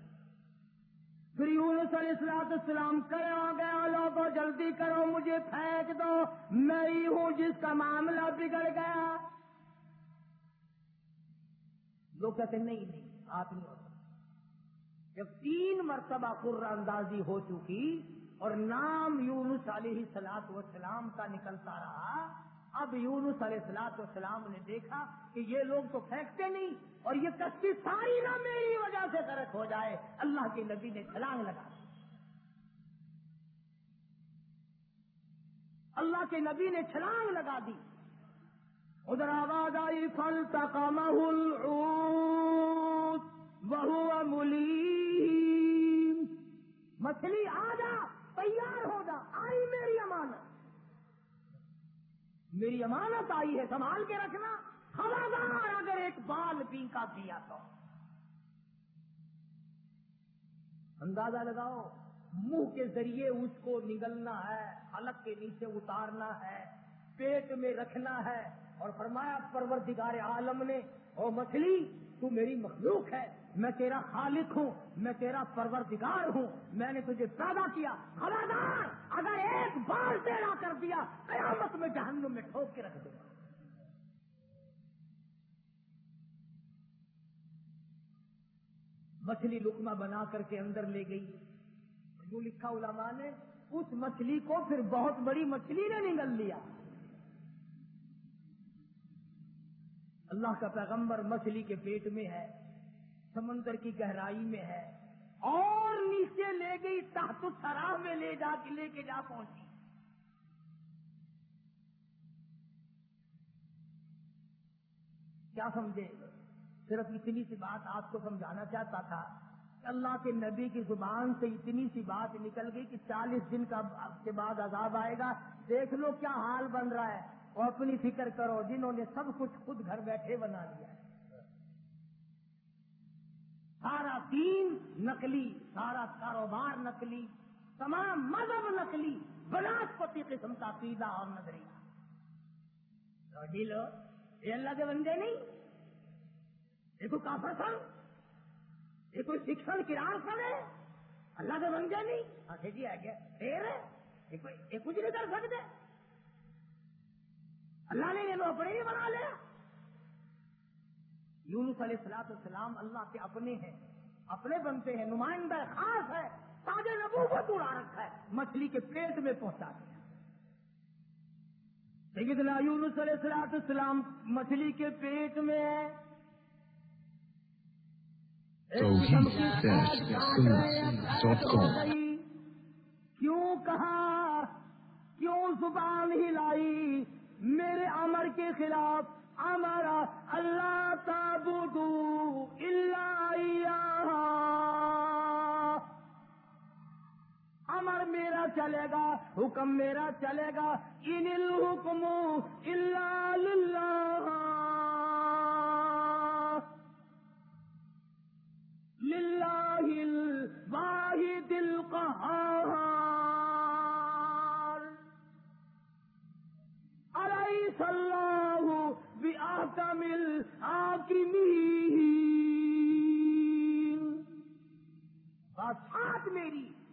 پھر یونس علیہ السلام السلام کرو گیا لوگوں جلدی کرو، مجھے پھینک دو، میں ہی ہوں جس کا معاملہ بگڑ گیا۔ لوگ کہتے نہیں نہیں، آپ نہیں ہو جب تین مرتبہ قرآن اندازی ہو چکی اور نام یونس علیہ سلاط وسلام کا نکلتا رہا۔ اب یونس علیہ سلاط وسلام نے دیکھا کہ یہ لوگ تو پھینکتے نہیں اور یہ کشتی ساری نہ میری وجہ سے غرق ہو جائے۔ اللہ کے نبی نے چھلانگ لگا اللہ کے نبی نے چھلانگ لگا دی۔ ادھر آواز آئی فل تک بہو ملی مچھلی آ جا۔ تیار ہو جا آئی میری امانت۔ میری امانت آئی ہے، سنبھال کے رکھنا۔ خبردار اگر ایک بال کا کیا تو۔ اندازہ لگاؤ، منہ کے ذریعے اس کو نگلنا ہے، حلق کے نیچے اتارنا ہے، پیٹ میں رکھنا ہے۔ اور فرمایا، پروردگار عالم نے، او مچھلی تو میری مخلوق ہے، میں تیرا خالق ہوں، میں تیرا پروردگار ہوں، میں نے تجھے پیدا کیا، خبردار، اگر ایک بار تیرا کر دیا، قیامت میں جہنم میں ٹھوک کے رکھ دوں گا۔ مچھلی لکما بنا کر کے اندر لے گئی۔ جو لکھا علماء نے، اس مچھلی کو پھر بہت بڑی مچھلی نے نگل لیا۔ اللہ کا پیغمبر مچھلی کے پیٹ میں ہے، سمندر کی گہرائی میں ہے، اور نیچے لے گئی تحت سراہ میں لے جا کے لے کے جا پہنچی۔ کیا سمجھے؟ صرف اتنی سی بات آپ کو سمجھانا چاہتا تھا کہ اللہ کے نبی کی زبان سے اتنی سی بات نکل گئی کہ چالیس دن کا کے بعد عذاب آئے گا۔ دیکھ لو کیا حال بن رہا ہے۔ اور اپنی فکر کرو جنہوں نے سب کچھ خود گھر بیٹھے بنا لیا ہے۔ سارا دین نقلی، سارا کاروبار نقلی، تمام مذہب نقلی بناسپتی قسم کا پیدا اور نظریہ۔ جی لو یہ اللہ کے بندے نہیں۔ یہ کوئی کافر سن؟ یہ کوئی شکشن کران سن ہے؟ اللہ کے بندے نہیں۔ آخر جی ہے کیا پھر یہ کچھ نہیں کر سکتے۔ اللہ نے یہ اپنے ہی بنا لیا۔ یونس علیہ السلاط السلام اللہ کے اپنے ہیں اپنے بنتے ہیں نمائندہ خاص ہے تاج نبوت اڑا رکھا ہے مچھلی کے پیٹ میں پہنچا دیا۔ سیدنا یونس علیہ السلاط السلام مچھلی کے پیٹ میں ہے۔ کیوں کہا؟ کیوں زبان ہلائی؟ میرے امر کے خلاف امرا اللہ تابو اللہ امر میرا چلے گا، حکم میرا چلے گا ان الحکم اللہ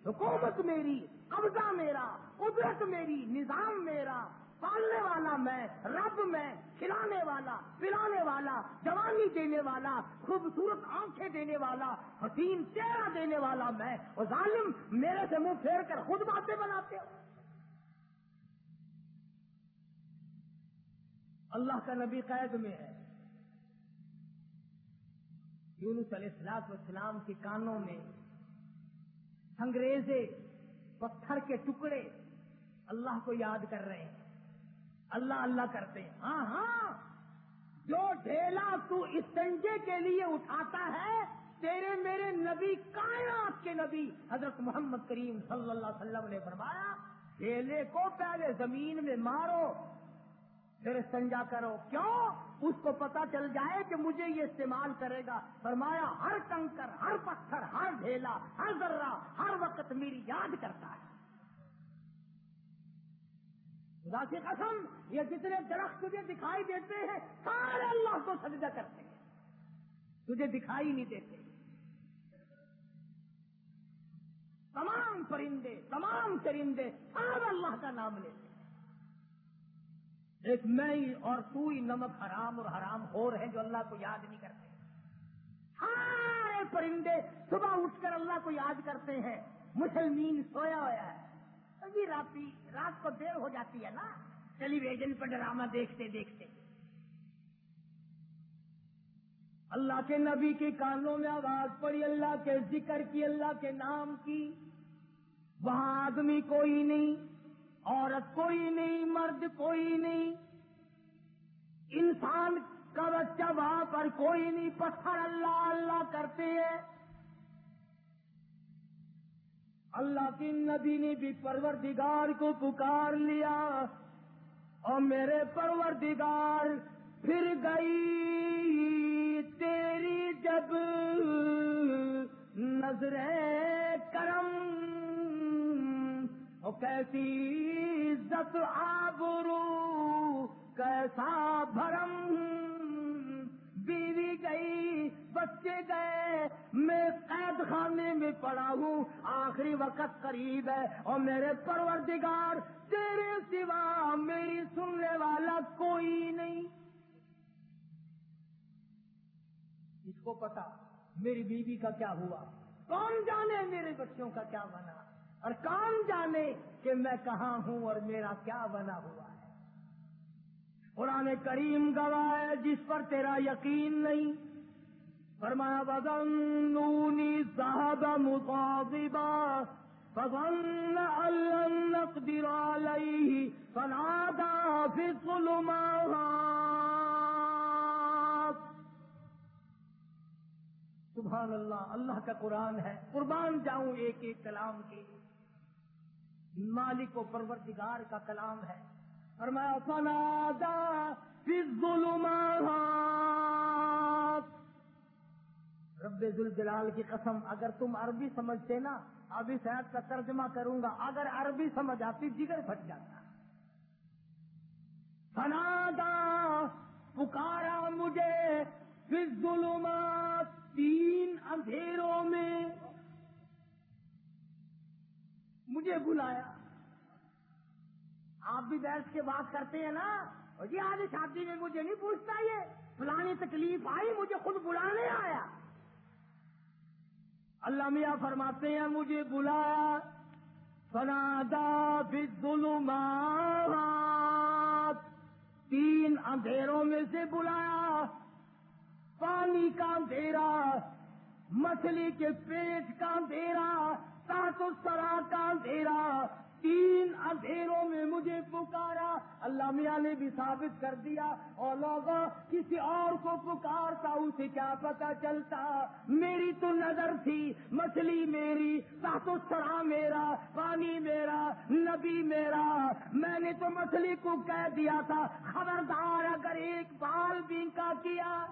حکومت میری، قبضہ میرا، قدرت میری، نظام میرا، پالنے والا میں، رب میں، کھلانے والا، پلانے والا، جوانی دینے والا، خوبصورت آنکھیں دینے والا، حسین چہرہ دینے والا میں، اور ظالم میرے سے منہ پھیر کر خود باتیں بناتے ہو۔ اللہ کا نبی قید میں ہے۔ یونس علیہ السلاط کے کانوں میں انگریزے پتھر کے ٹکڑے اللہ کو یاد کر رہے ہیں۔ اللہ اللہ کرتے ہیں۔ ہاں ہاں۔ جو ڈھیلا تو استنجے کے لیے اٹھاتا ہے، تیرے میرے نبی کائنات کے نبی؟ حضرت محمد کریم صلی اللہ علیہ وسلم نے فرمایا، ڈھیلے کو پہلے زمین میں مارو پھر استنجا کرو۔ کیوں؟ اس کو پتا چل جائے کہ مجھے یہ استعمال کرے گا۔ فرمایا، ہر کنکر، ہر پتھر، ہر ڈھیلا ہر ذرہ، ہر وقت میری یاد کرتا ہے۔ خدا کی قسم، یہ جتنے درخت تجھے دکھائی دیتے ہیں، سارے اللہ کو سجدہ کرتے ہیں۔ تجھے دکھائی نہیں دیتے۔ تمام پرندے، تمام چرندے سارے اللہ کا نام لیتے ایک میں اور تو ہی نمک حرام اور حرام ہو رہے جو اللہ کو یاد نہیں کرتے. سارے پرندے صبح اٹھ کر اللہ کو یاد کرتے ہیں. مسلمین سویا ہوا ہے. جی راتی رات کو دیر ہو جاتی ہے نا. ٹیلی ویژن پر ڈرامہ دیکھتے دیکھتے. اللہ کے نبی کے کانوں میں آواز پڑی، اللہ کے ذکر کی، اللہ کے نام کی. وہاں آدمی کوئی نہیں. عورت کوئی نہیں، مرد کوئی نہیں۔ انسان کا بچہ وہاں پر کوئی نہیں، پتھر اللہ اللہ کرتے ہیں۔ اللہ کی نبی نے بھی پروردگار کو پکار لیا اور میرے پروردگار پھر گئی۔ تیری جب نظر کرم اور کیسی عزت آبرو، کیسا بھرم بیوی گئی، بچے گئے، میں قید خانے میں پڑا ہوں، آخری وقت قریب ہے، اور میرے پروردگار تیرے سوا میری سننے والا کوئی نہیں۔ اس کو پتا میری بیوی کا کیا ہوا؟ کون جانے میرے بچوں کا کیا بنا اور کون جانے کہ میں کہاں ہوں اور میرا کیا بنا ہوا ہے۔ قرآن کریم گواہ ہے، جس پر تیرا یقین نہیں۔ فرمایا بزنونی صاحب مطاببا فظن ان نقدر علیہ فنادا فی الظلمات سبحان اللہ اللہ کا قرآن ہے۔ قربان جاؤں ایک ایک کلام کے مالک و پروردگار کا کلام ہے۔ اور میں فنادا فی الظلمات رب ذوالجلال کی قسم، اگر تم عربی سمجھتے نا ابھی شاید کا ترجمہ کروں گا، اگر عربی سمجھ آتی، جگر پھٹ جاتا۔ فنادا پکارا مجھے، فی الظلمات تین اندھیروں میں۔ مجھے بلایا۔ آپ بھی بیٹھ کے بات کرتے ہیں نا۔ جی آج شادی میں مجھے نہیں پوچھتا یہ۔ فلانی تکلیف آئی، مجھے خود بلانے آیا۔ اللہ میاں فرماتے ہیں، مجھے بلایا۔ فنادا ظلمات تین اندھیروں میں سے بلایا۔ پانی کا اندھیرا، مچھلی کے پیٹ کا اندھیرا۔ تاط سرا کا اندھیرا، تین اندھیروں میں مجھے پکارا۔ اللہ میاں نے بھی ثابت کر دیا اور لوگ کسی اور کو پکارتا اسے کیا پتا چلتا؟ میری تو نظر تھی مچھلی میری تاط سرا میرا، پانی میرا، نبی میرا۔ میں نے تو مچھلی کو کہہ دیا تھا، خبردار اگر ایک بال بھی کا کیا۔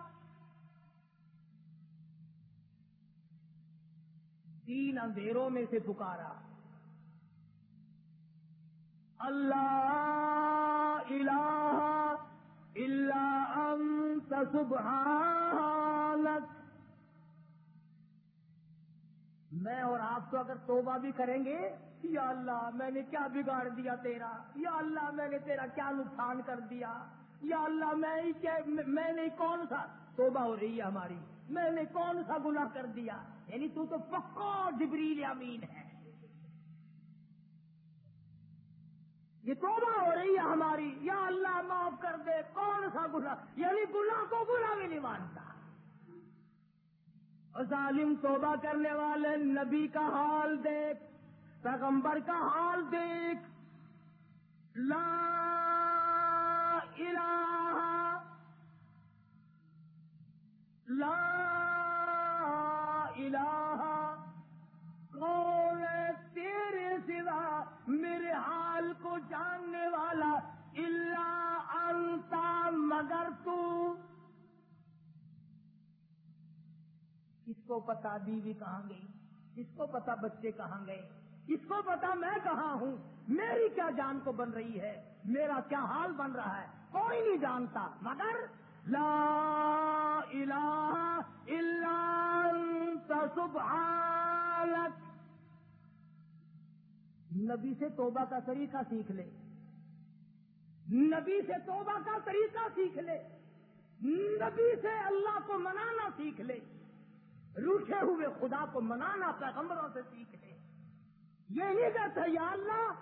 تین اندھیروں میں سے پکارا۔ اللہ الہ الا انت سبحانک۔ میں اور آپ تو اگر توبہ بھی کریں گے، یا اللہ، میں نے کیا بگاڑ دیا تیرا؟ یا اللہ، میں نے تیرا کیا نقصان کر دیا؟ یا اللہ، میں میں نے کون سا توبہ ہو رہی ہے ہماری؟ میں نے کون سا گناہ کر دیا؟ یعنی تو تو پکا جبریل امین ہے۔ یہ توبہ ہو رہی ہے ہماری۔ یا اللہ معاف کر دے، کون سا گناہ؟ یعنی گناہ کو گناہ بھی نہیں مانتا۔ اور ظالم توبہ کرنے والے، نبی کا حال دیکھ، پیغمبر کا حال دیکھ۔ لا الہ، لا الہ۔ کون تیرے سوا؟ میرے حال کو جاننے والا۔ اللہ انتا مگر تو۔ کس کو پتا بیوی کہاں گئی؟ کس کو پتا بچے کہاں گئے؟ کس کو پتا میں کہاں ہوں؟ میری کیا جان کو بن رہی ہے؟ میرا کیا حال بن رہا ہے؟ کوئی نہیں جانتا، مگر لا الہ الا انت سبحانک نبی سے توبہ کا طریقہ سیکھ لے۔ نبی سے توبہ کا طریقہ سیکھ لے۔ نبی سے اللہ کو منانا سیکھ لے۔ روٹے ہوئے خدا کو منانا پیغمبروں سے سیکھ لے۔ یہ نہیں کہتا یا اللہ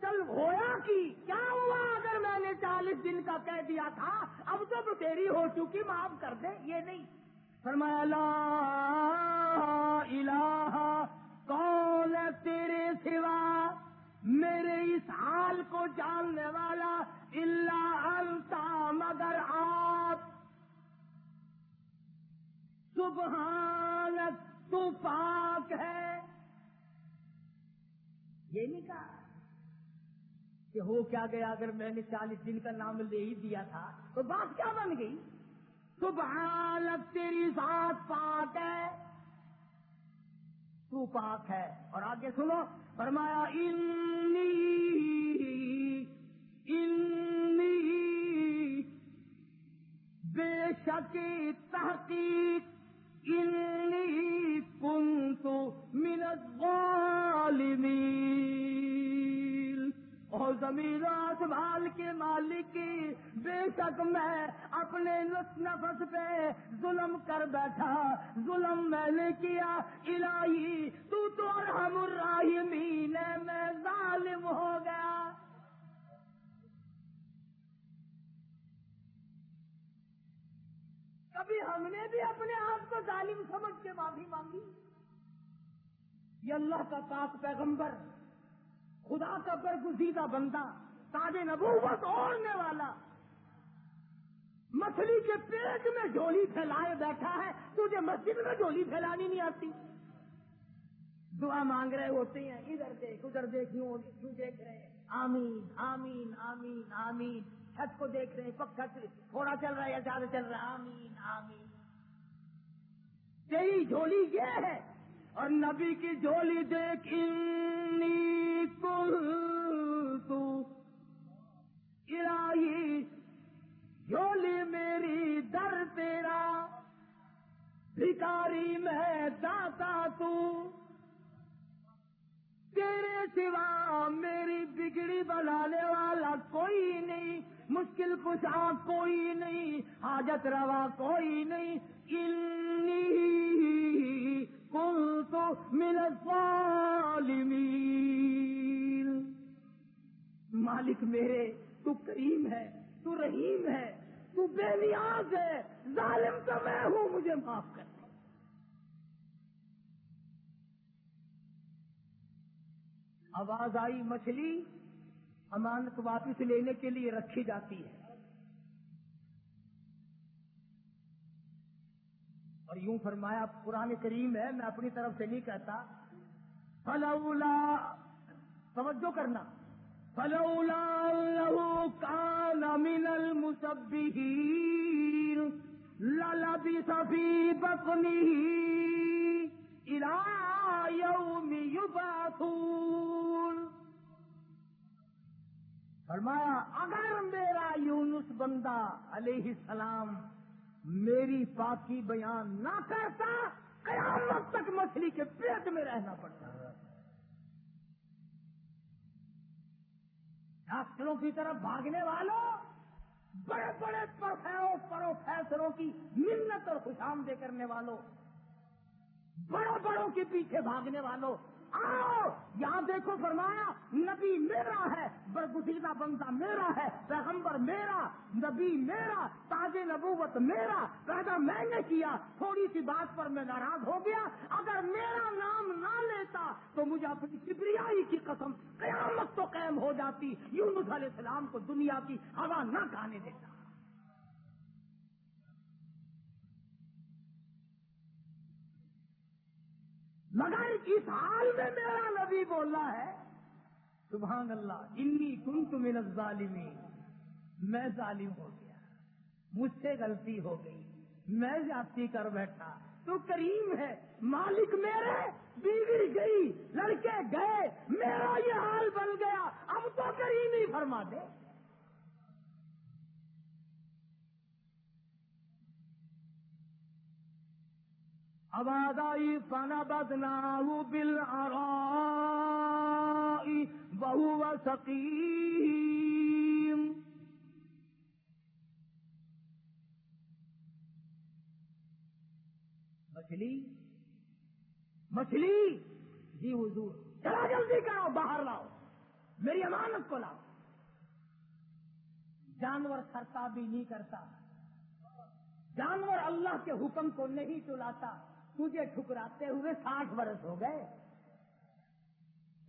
چل ہویا کی؟ کیا ہوا اگر میں نے چالیس دن کا کہہ دیا تھا؟ اب تو تیری ہو چکی، معاف کر دے، یہ نہیں۔ فرمایا، لا الہ، کون تیرے سوا؟ میرے اس حال کو جاننے والا اللہ انتا مگر آپ۔ سبحانت تو پاک ہے۔ یہ نہیں کہا۔ کہ ہو کیا گیا اگر میں نے چالیس دن کا نام لے ہی دیا تھا، تو بات کیا بن گئی؟ سبحانت تیری ذات پاک ہے۔ تو پاک ہے۔ اور آگے سنو، فرمایا انی انی بے شک تحقیق انی کنت من الظالمین. اور زمین آسمان کے مالک کی، بے شک میں اپنے نفس پہ ظلم کر بیٹھا۔ ظلم میں نے کیا، الہی، تو تو ارحم الراحمین میں ظالم ہو گیا۔ کبھی ہم نے بھی اپنے آپ کو ظالم سمجھ کے معافی مانگی۔ یہ اللہ کا پاک پیغمبر خدا کا برگزیدہ بندہ، تاج نبوت اوڑھنے والا۔ مچھلی کے پیٹ میں جولی پھیلائے بیٹھا ہے، تجھے مسجد میں جولی پھیلانی نہیں آتی۔ دعا مانگ رہے ہوتے ہیں، ادھر دیکھ ادھر دیکھ، یوں یوں دیکھ رہے ہیں۔ آمین آمین آمین آمین۔ چھت کو دیکھ رہے ہیں، پکا تھوڑا چل رہا ہے یا زیادہ چل رہا ہے۔ آمین آمین۔ تیری جھولی یہ ہے، اور نبی کی جھولی دیکھ تو مشکل کشا کوئی نہیں، حاجت روا کوئی نہیں۔ کل تو مل مالک میرے، تو کریم ہے، تو رحیم ہے، تو بے نیاز ہے۔ ظالم تو میں ہوں، مجھے معاف کر۔ آواز آئی مچھلی؟ امانت واپس لینے کے لیے رکھی جاتی ہے۔ اور یوں فرمایا پرانے کریم ہے، میں اپنی طرف سے نہیں کہتا۔ فلولا، توجہ کرنا۔ فلولا لہو کان من المسبحین للبس فی بطنه الى یوم یبعثون فرمایا، اگر میرا یونس بندہ علیہ السلام میری پاکی بیان نہ کرتا، قیامت تک مچھلی کے پیٹ میں رہنا پڑتا۔ ہے ڈاکٹروں کی طرف بھاگنے والوں، بڑے بڑے پروفیسروں کی منت اور خوشامدے کرنے والوں، بڑوں بڑوں کے پیچھے بھاگنے والوں۔ آؤ، یہاں دیکھو، فرمایا، نبی میرا ہے برگزیدہ بندہ میرا ہے، پیغمبر میرا، نبی میرا، تاج نبوت میرا پیدا میں نے کیا، تھوڑی سی بات پر میں ناراض ہو گیا، اگر میرا نام نہ لیتا تو مجھے اپنی کبریائی کی قسم قیامت تو قائم ہو جاتی، یونس علیہ السلام کو دنیا کی ہوا نہ کھانے دیتا۔ مگر اس حال میں میرا نبی بولا ہے سبحان اللہ، انی کن من الظالمین۔ میں ظالم ہو گیا، مجھ سے غلطی ہو گئی، میں جاتی کر بیٹھا۔ تو کریم ہے، مالک میرے بیوی گئی، لڑکے گئے، میرا یہ حال بن گیا۔ اب تو کریم ہی فرما دے۔ آواز آئی فنا بدنا بل بہو سکیم مچھلی؟ مچھلی؟ جی حضور، چلا جلدی کرو باہر لاؤ، میری امانت کو لاؤ۔ جانور کرتا بھی نہیں کرتا، جانور اللہ کے حکم کو نہیں چلاتا، تجھے ٹھکراتے ہوئے ساٹھ برس ہو گئے۔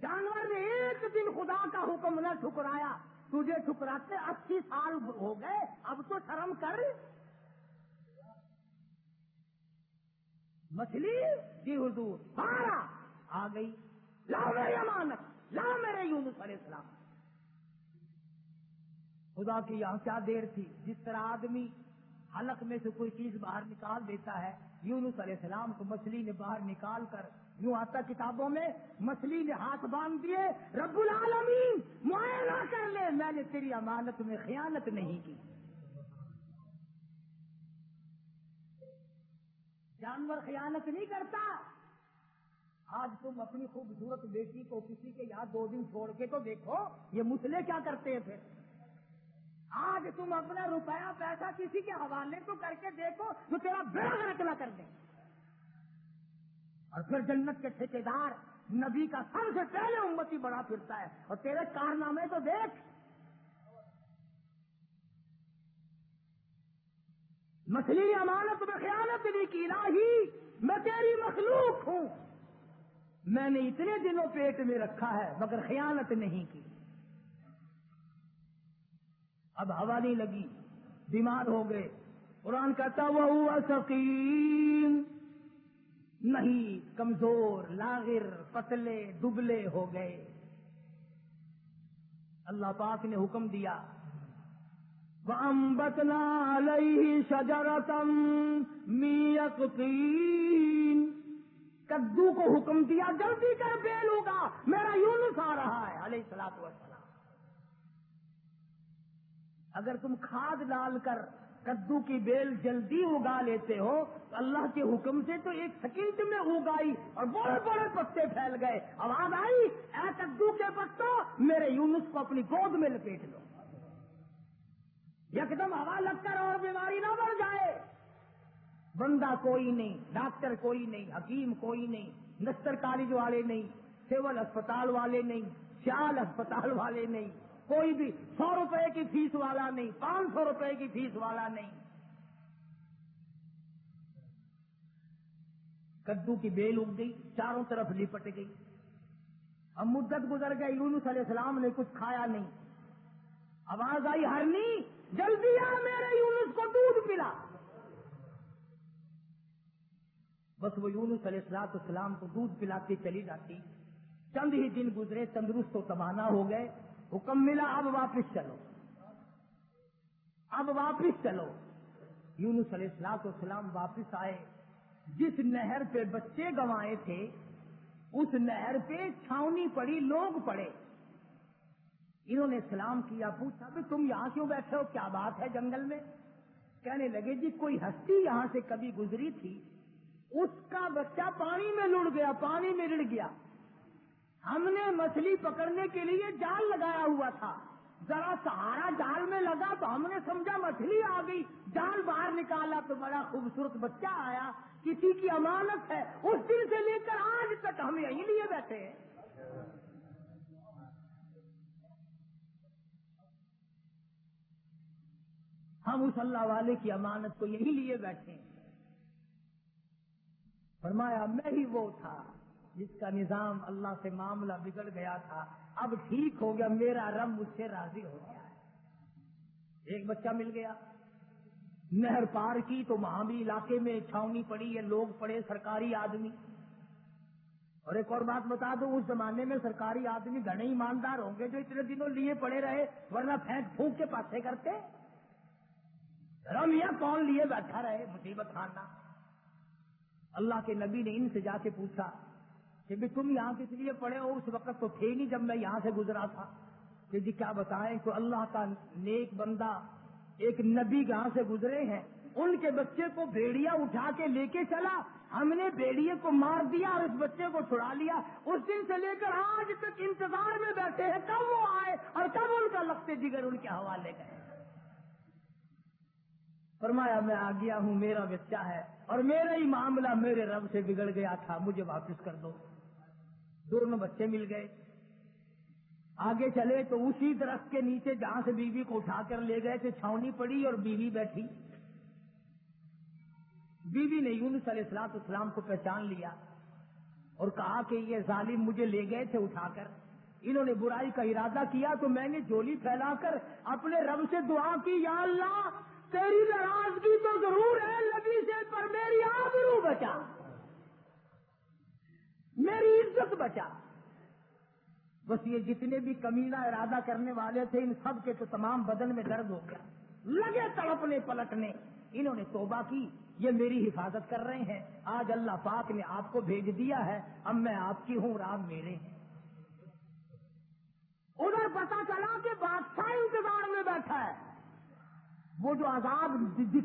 جانور نے ایک دن خدا کا حکم نہ ٹھکرایا، تجھے ٹھکراتے اسی سال ہو گئے، اب تو شرم کر۔ مچھلی؟ جی حضور سارا آ گئی۔ لاؤ میری امانت، لاؤ میرے یونس علیہ السلام۔ خدا کی یہاں کیا دیر تھی؟ جس طرح آدمی حلق میں سے کوئی چیز باہر نکال دیتا ہے، یونس علیہ السلام کو مچھلی نے باہر نکال کر یوں آتا کتابوں میں، مچھلی نے ہاتھ باندھ دیے، رب العالمین معائنہ کر لے۔ میں نے تیری امانت میں خیانت نہیں کی۔ جانور خیانت نہیں کرتا۔ آج تم اپنی خوبصورت بیٹی کو کسی کے یاد دو دن چھوڑ کے تو دیکھو، یہ مسلے کیا کرتے ہیں پھر۔ آج تم اپنا روپیہ پیسہ کسی کے حوالے تو کر کے دیکھو جو تیرا بیڑا رکھنا کر دیں اور پھر جنت کے ٹھیکے دار نبی کا سب سے پہلے امتی بڑا پھرتا ہے۔ اور تیرے کارنامے تو دیکھ۔ مچھلی امانت میں خیالت نہیں کی راہی میں تیری مخلوق ہوں۔ میں نے اتنے دنوں پیٹ میں رکھا ہے مگر خیانت نہیں کی۔ اب ہوا نہیں لگی، بیمار ہو گئے۔ قرآن کہتا وہ ہوا سکیم نہیں، کمزور، لاغر، پتلے، دبلے ہو گئے۔ اللہ پاک نے حکم دیا بتنا لئی شجرتم میقین کدو کو حکم دیا، جلدی کر بیلوں گا، میرا یونس آ رہا ہے۔ علیہ السلام وسلام اگر تم کھاد ڈال کر کدو کی بیل جلدی اگا لیتے ہو تو اللہ کے حکم سے تو ایک سیکنڈ میں اگائی اور بڑے بڑے پتے پھیل گئے۔ آواز آئی؟ اے کدو کے پتوں میرے یونس کو اپنی گود میں لپیٹ لو۔ یکدم ہوا لگ کر اور بیماری نہ بڑھ جائے۔ بندہ کوئی نہیں، ڈاکٹر کوئی نہیں، حکیم کوئی نہیں نستر کالج والے نہیں، سول اسپتال والے نہیں، سیال اسپتال والے نہیں۔ کوئی بھی سو روپے کی فیس والا نہیں، پانچ سو روپے کی فیس والا نہیں۔ کدو کی بیل اگ گئی، چاروں طرف لپٹ گئی۔ اب مدت گزر گئی یونس علیہ السلام نے کچھ کھایا نہیں۔ آواز آئی، ہرنی، جلدی آ میرے یونس کو دودھ پلا۔ بس وہ یونس علیہ السلاط السلام کو دودھ پلاتی چلی جاتی۔ چند ہی دن گزرے، تندرست و تبانا ہو گئے۔ حکم ملا، اب واپس چلو۔ اب واپس چلو۔ یونس علیہ السلاط والسلام واپس آئے۔ جس نہر پہ بچے گوائے تھے، اس نہر پہ چھاونی پڑی، لوگ پڑے۔ انہوں نے سلام کیا، پوچھا بھی تم یہاں کیوں بیٹھے ہو؟ کیا بات ہے جنگل میں؟ کہنے لگے جی کوئی ہستی یہاں سے کبھی گزری تھی۔ اس کا بچہ پانی میں لڑ گیا، پانی میں رڑ گیا۔ ہم نے مچھلی پکڑنے کے لیے جال لگایا ہوا تھا۔ ذرا سہارا جال میں لگا تو ہم نے سمجھا مچھلی آ گئی۔ جال باہر نکالا تو بڑا خوبصورت بچہ آیا۔ کسی کی امانت ہے۔ اس دن سے لے کر آج تک ہم یہیں لیے بیٹھے ہیں۔ ہم اس اللہ والے کی امانت کو یہی لیے بیٹھے ہیں۔ فرمایا، میں ہی وہ تھا۔ جس کا نظام اللہ سے معاملہ بگڑ گیا تھا، اب ٹھیک ہو گیا، میرا رب مجھ سے راضی ہو گیا ہے۔ ایک بچہ مل گیا۔ نہر پار کی تو وہاں بھی علاقے میں چھاونی پڑی ہے، لوگ پڑے، سرکاری آدمی۔ اور ایک اور بات بتا دوں اس زمانے میں سرکاری آدمی گھنے ایماندار ہوں گے جو اتنے دنوں لیے پڑے رہے، ورنہ پھینک پھونک کے پاسے کرتے۔ رمیا کون لیے بیٹھا رہے، مصیبت خانہ اللہ کے نبی نے ان سے جا کے پوچھا کہ بھی تم یہاں کس لیے پڑے ہو؟ اس وقت تو تھے نہیں جب میں یہاں سے گزرا تھا۔ کہ جی کیا بتائیں تو اللہ کا نیک بندہ ایک نبی یہاں سے گزرے ہیں۔ ان کے بچے کو بھیڑیا اٹھا کے لے کے چلا۔ ہم نے بیڑیے کو مار دیا اور اس بچے کو چھڑا لیا۔ اس دن سے لے کر آج تک انتظار میں بیٹھے ہیں۔ کب وہ آئے اور کب ان کا لگتے جگر ان کے حوالے گئے؟ فرمایا، میں آ گیا ہوں، میرا بچہ ہے اور میرا ہی معاملہ میرے رب سے بگڑ گیا تھا، مجھے واپس کر دو۔ دونوں بچے مل گئے۔ آگے چلے تو اسی درخت کے نیچے جہاں سے بیوی کو اٹھا کر لے گئے تھے چھاونی پڑی اور بیوی بیٹھی۔ بیوی نے یونس علیہ السلام اسلام کو پہچان لیا اور کہا کہ یہ ظالم مجھے لے گئے تھے اٹھا کر۔ انہوں نے برائی کا ارادہ کیا تو میں نے جولی پھیلا کر اپنے رب سے دعا کی، یا اللہ، تیری ناراضگی تو ضرور ہے لگی سے پر میری آبرو بچا۔ میری عزت بچا۔ بس یہ جتنے بھی کمینہ ارادہ کرنے والے تھے، ان سب کے تو تمام بدن میں درد ہو گیا۔ لگے تڑپنے، پلٹنے۔ انہوں نے توبہ کی۔ یہ میری حفاظت کر رہے ہیں۔ آج اللہ پاک نے آپ کو بھیج دیا ہے۔ اب میں آپ کی ہوں اور آپ میرے ہیں۔ ادھر پتا چلا کہ بادشاہ انتظار میں بیٹھا ہے۔ وہ جو عذاب